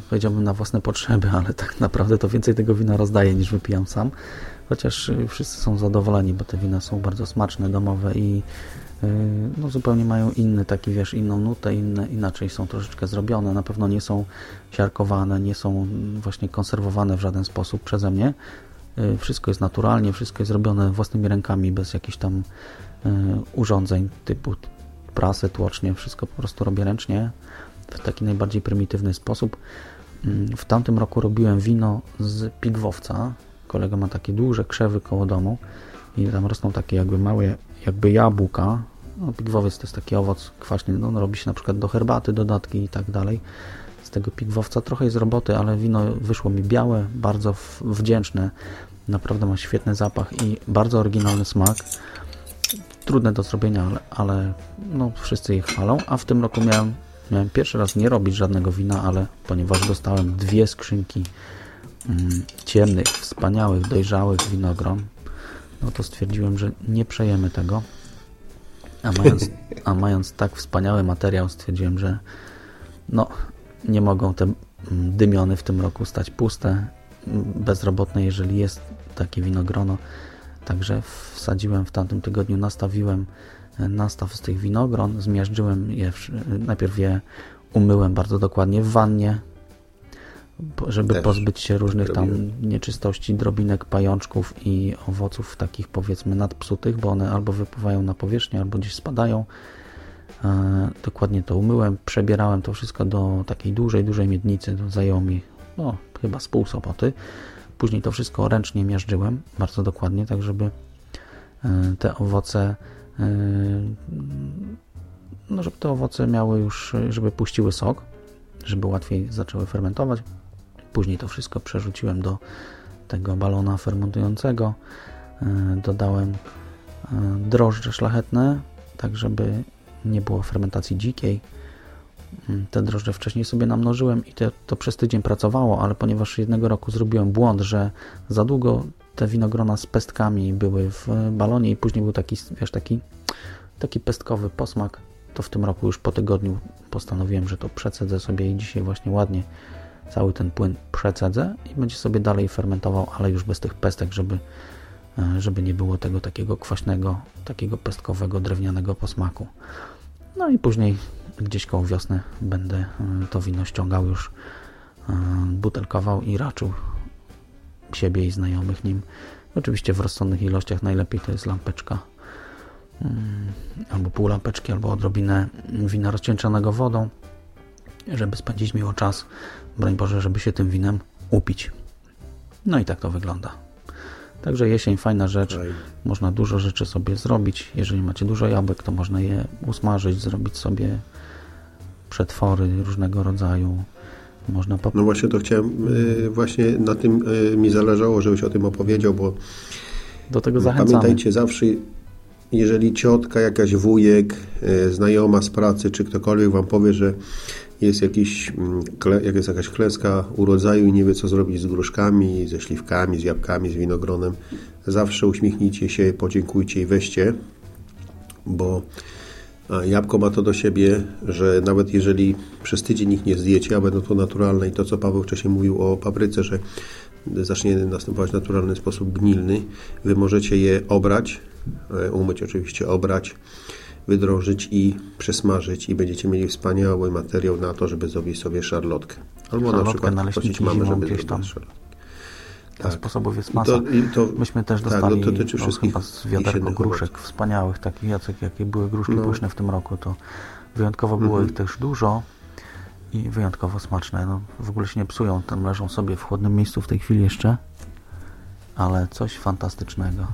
powiedziałbym na własne potrzeby, ale tak naprawdę to więcej tego wina rozdaję niż wypijam sam. Chociaż y, wszyscy są zadowoleni, bo te wina są bardzo smaczne, domowe i no, zupełnie mają inny taki, wiesz, inną nutę, inne, inaczej są troszeczkę zrobione. Na pewno nie są siarkowane, nie są właśnie konserwowane w żaden sposób przeze mnie. Y, Wszystko jest naturalnie, wszystko jest robione własnymi rękami, bez jakichś tam y, urządzeń typu prasy, tłocznie, wszystko po prostu robię ręcznie w taki najbardziej prymitywny sposób. Mm, W tamtym roku robiłem wino z pigwowca. Kolega ma takie duże krzewy koło domu i tam rosną takie jakby małe, jakby jabłka. No, pigwowiec to jest taki owoc kwaśny, no, on robi się na przykład do herbaty, dodatki i tak dalej. Z tego pigwowca trochę jest roboty, ale wino wyszło mi białe, bardzo wdzięczne. Naprawdę ma świetny zapach i bardzo oryginalny smak trudne do zrobienia, ale, ale no, wszyscy je chwalą, a w tym roku miałem, miałem pierwszy raz nie robić żadnego wina, ale ponieważ dostałem dwie skrzynki mm, ciemnych, wspaniałych, dojrzałych winogron, no to stwierdziłem, że nie przejemy tego. A mając, a mając tak wspaniały materiał, stwierdziłem, że no, nie mogą te mm, dymiony w tym roku stać puste, mm, bezrobotne, jeżeli jest takie winogrono. Także wsadziłem w tamtym tygodniu, nastawiłem e, nastaw z tych winogron, zmiażdżyłem je, wsz- najpierw je umyłem bardzo dokładnie w wannie, żeby Też pozbyć się różnych tam nieczystości, drobinek, pajączków i owoców takich powiedzmy nadpsutych, bo one albo wypływają na powierzchnię, albo gdzieś spadają. E, dokładnie to umyłem, przebierałem to wszystko do takiej dużej, dużej miednicy, to zajęło mi no, chyba z pół soboty. Później to wszystko ręcznie miażdżyłem, bardzo dokładnie, tak żeby e, te owoce e, no żeby te owoce miały już, żeby puściły sok, żeby łatwiej zaczęły fermentować. Później to wszystko przerzuciłem do tego balona fermentującego. E, Dodałem e, drożdże szlachetne, tak żeby nie było fermentacji dzikiej. Mm, Te drożdże wcześniej sobie namnożyłem i to przez tydzień pracowało, ale ponieważ jednego roku zrobiłem błąd, że za długo te winogrona z pestkami były w balonie i później był taki, wiesz, taki, taki pestkowy posmak, to w tym roku już po tygodniu postanowiłem, że to przecedzę sobie i dzisiaj właśnie ładnie cały ten płyn przecedzę i będzie sobie dalej fermentował, ale już bez tych pestek, żeby, e, żeby nie było tego takiego kwaśnego, takiego pestkowego, drewnianego posmaku. No i później gdzieś koło wiosny będę e, to wino ściągał już, e, butelkował i raczył siebie i znajomych nim. Oczywiście w rozsądnych ilościach najlepiej to jest lampeczka mm, albo pół lampeczki, albo odrobinę wina rozcieńczonego wodą, żeby spędzić miło czas. Broń Boże, żeby się tym winem upić. No i tak to wygląda. Także jesień fajna rzecz. Można dużo rzeczy sobie zrobić. Jeżeli macie dużo jabłek, to można je usmażyć, zrobić sobie przetwory różnego rodzaju. Można po... No właśnie to chciałem, y, właśnie na tym y, mi zależało, żebyś o tym opowiedział, bo do tego zachęcamy. pamiętajcie zawsze, jeżeli ciotka, jakaś wujek, y, znajoma z pracy, czy ktokolwiek Wam powie, że jest, jakiś, mm, jak jest jakaś klęska urodzaju i nie wie co zrobić z gruszkami, ze śliwkami, z jabłkami, z winogronem, zawsze uśmiechnijcie się, podziękujcie i weźcie, bo jabłko ma to do siebie, że nawet jeżeli przez tydzień ich nie zjecie, a będą to naturalne i to, co Paweł wcześniej mówił o papryce, że zacznie następować naturalny sposób gnilny. Wy możecie je obrać, e, umyć oczywiście, obrać, wydrążyć i przesmażyć i będziecie mieli wspaniały materiał na to, żeby zrobić sobie szarlotkę. Albo na Szarlotkę, przykład naleśniki prosić zimą żeby zrobiła tam. szarlotkę. Tak. Sposobów jest masa. I to- i to- Myśmy też tak, dostali to dotyczy no, wszystkich z wiaderko gruszek owoców. wspaniałych, takich Jacek, jakie były gruszki No. pyszne w tym roku, to wyjątkowo było Mhm. ich też dużo i wyjątkowo smaczne. No, w ogóle się nie psują, tam leżą sobie w chłodnym miejscu w tej chwili jeszcze, ale coś fantastycznego.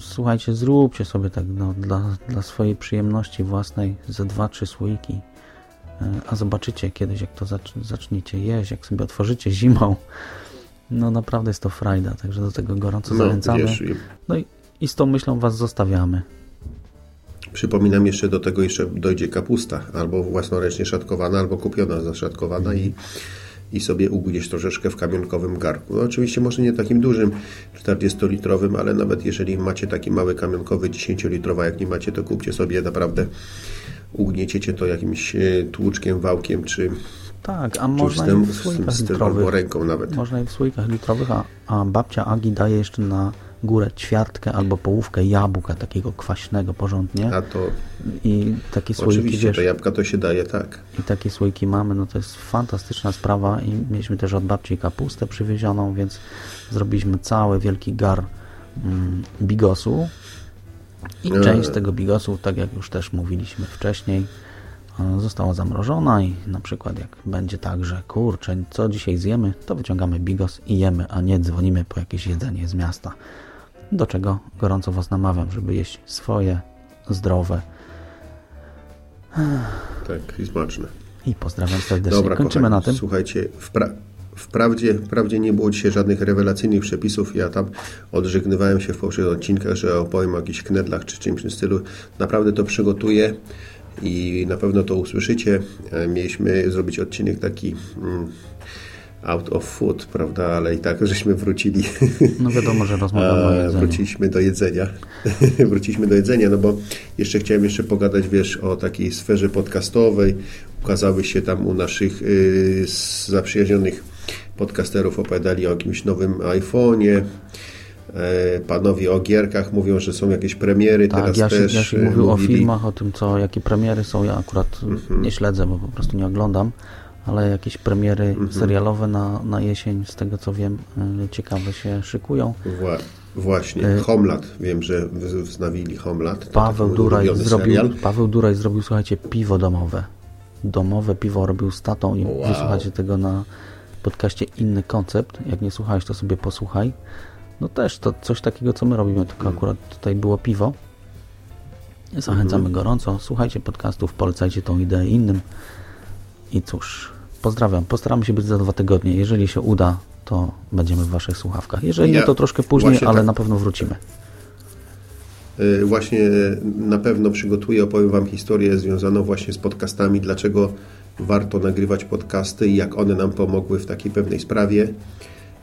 Słuchajcie, zróbcie sobie tak no, dla, dla swojej przyjemności własnej ze dwa, trzy słoiki. E, A zobaczycie kiedyś, jak to zacz- zaczniecie jeść, jak sobie otworzycie zimą. No naprawdę jest to frajda, także do tego gorąco No, zachęcamy. wiesz, No i, i z tą myślą Was zostawiamy. Przypominam jeszcze do tego jeszcze dojdzie kapusta, albo własnoręcznie szatkowana, albo kupiona zaszatkowana i, i sobie ugniesz troszeczkę w kamionkowym garku. No, oczywiście może nie takim dużym, 40-litrowym, ale nawet jeżeli macie taki mały kamionkowy 10-litrowy, jak nie macie, to kupcie sobie naprawdę ugnieciecie to jakimś e, tłuczkiem, wałkiem, czy, Tak, a można z tym, i w słoikach litrowych. albo ręką nawet. Można i w słoikach litrowych, a, a babcia Agi daje jeszcze na górę ćwiartkę albo połówkę jabłka takiego kwaśnego porządnie. A to I takie słoiki, oczywiście, wiesz, to jabłka to się daje tak. i takie słoiki mamy, no to jest fantastyczna sprawa i mieliśmy też od babci kapustę przywiezioną, więc zrobiliśmy cały wielki gar mm, bigosu i Eee. część z tego bigosu, tak jak już też mówiliśmy wcześniej, e, została zamrożona i na przykład jak będzie tak, że kurczę, co dzisiaj zjemy, to wyciągamy bigos i jemy, a nie dzwonimy po jakieś jedzenie z miasta. Do czego gorąco Was namawiam, żeby jeść swoje, zdrowe Tak, i smaczne. i pozdrawiam serdecznie. Dobra, Kończymy kochani, na tym. Słuchajcie, wpra wprawdzie, wprawdzie nie było dzisiaj żadnych rewelacyjnych przepisów. Ja tam odżegnywałem się w poprzednich odcinkach, że opowiem o jakichś knedlach czy czymś w tym stylu. Naprawdę to przygotuję i na pewno to usłyszycie. E, Mieliśmy zrobić odcinek taki mm, out of food, prawda, ale i tak żeśmy wrócili. No wiadomo, że rozmawiamy o. Wróciliśmy do jedzenia. Wróciliśmy do jedzenia, no bo jeszcze chciałem jeszcze pogadać, wiesz, o takiej sferze podcastowej. Ukazały się tam u naszych y, zaprzyjaźnionych podcasterów, opowiadali o jakimś nowym iPhone'ie. E, Panowie o gierkach mówią, że są jakieś premiery. Tak, Teraz Jasiek, też Jasiek y, mówił o mówili. Mhm. filmach, o tym, co, jakie premiery są. Ja akurat nie śledzę, bo po prostu nie oglądam, ale jakieś premiery Mhm. serialowe na, na jesień, z tego co wiem, y, ciekawe się szykują. Wła- właśnie, Y, Homeland. Wiem, że wz- wznawili Homeland. Paweł Duraj, zrobił, serial. Paweł Duraj zrobił, słuchajcie, piwo domowe. Domowe piwo robił z tatą i Wow. wysłuchacie tego na podcaście Inny Koncept. Jak nie słuchałeś, to sobie posłuchaj. No też to coś takiego, co my robimy, tylko Mm. akurat tutaj było piwo. Zachęcamy Mhm. gorąco. Słuchajcie podcastów, polecajcie tą ideę innym. I cóż, pozdrawiam. Postaramy się być za dwa tygodnie. Jeżeli się uda, to będziemy w Waszych słuchawkach. Jeżeli nie, Ja to troszkę później, ale tak. na pewno wrócimy. Y, Właśnie na pewno przygotuję, opowiem Wam historię związaną właśnie z podcastami, dlaczego warto nagrywać podcasty i jak one nam pomogły w takiej pewnej sprawie.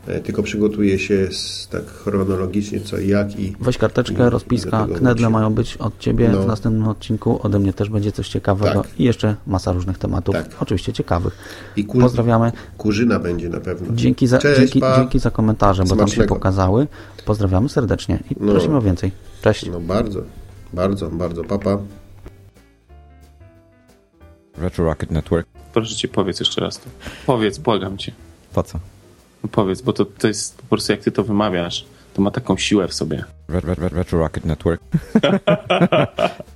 E, Tylko przygotuję się z, tak chronologicznie co i jak i Weź karteczkę, i rozpiska, knedle mają być od Ciebie No. w następnym odcinku. Ode mnie też będzie coś ciekawego Tak. i jeszcze masa różnych tematów, Tak. oczywiście ciekawych. i kur, Pozdrawiamy. kurzyna będzie na pewno. Dzięki za, Cześć, dzięki, pa. dzięki za komentarze, bo tam się Smacznego. pokazały. Pozdrawiamy serdecznie i No. prosimy o więcej. Cześć. No bardzo, bardzo, bardzo. Papa. Retro Rocket Network. Proszę cię, powiedz jeszcze raz to. Powiedz, błagam cię. Po co? No powiedz, bo to, to jest po prostu jak ty to wymawiasz, to ma taką siłę w sobie. Ret- ret- ret- Retro Rocket Network.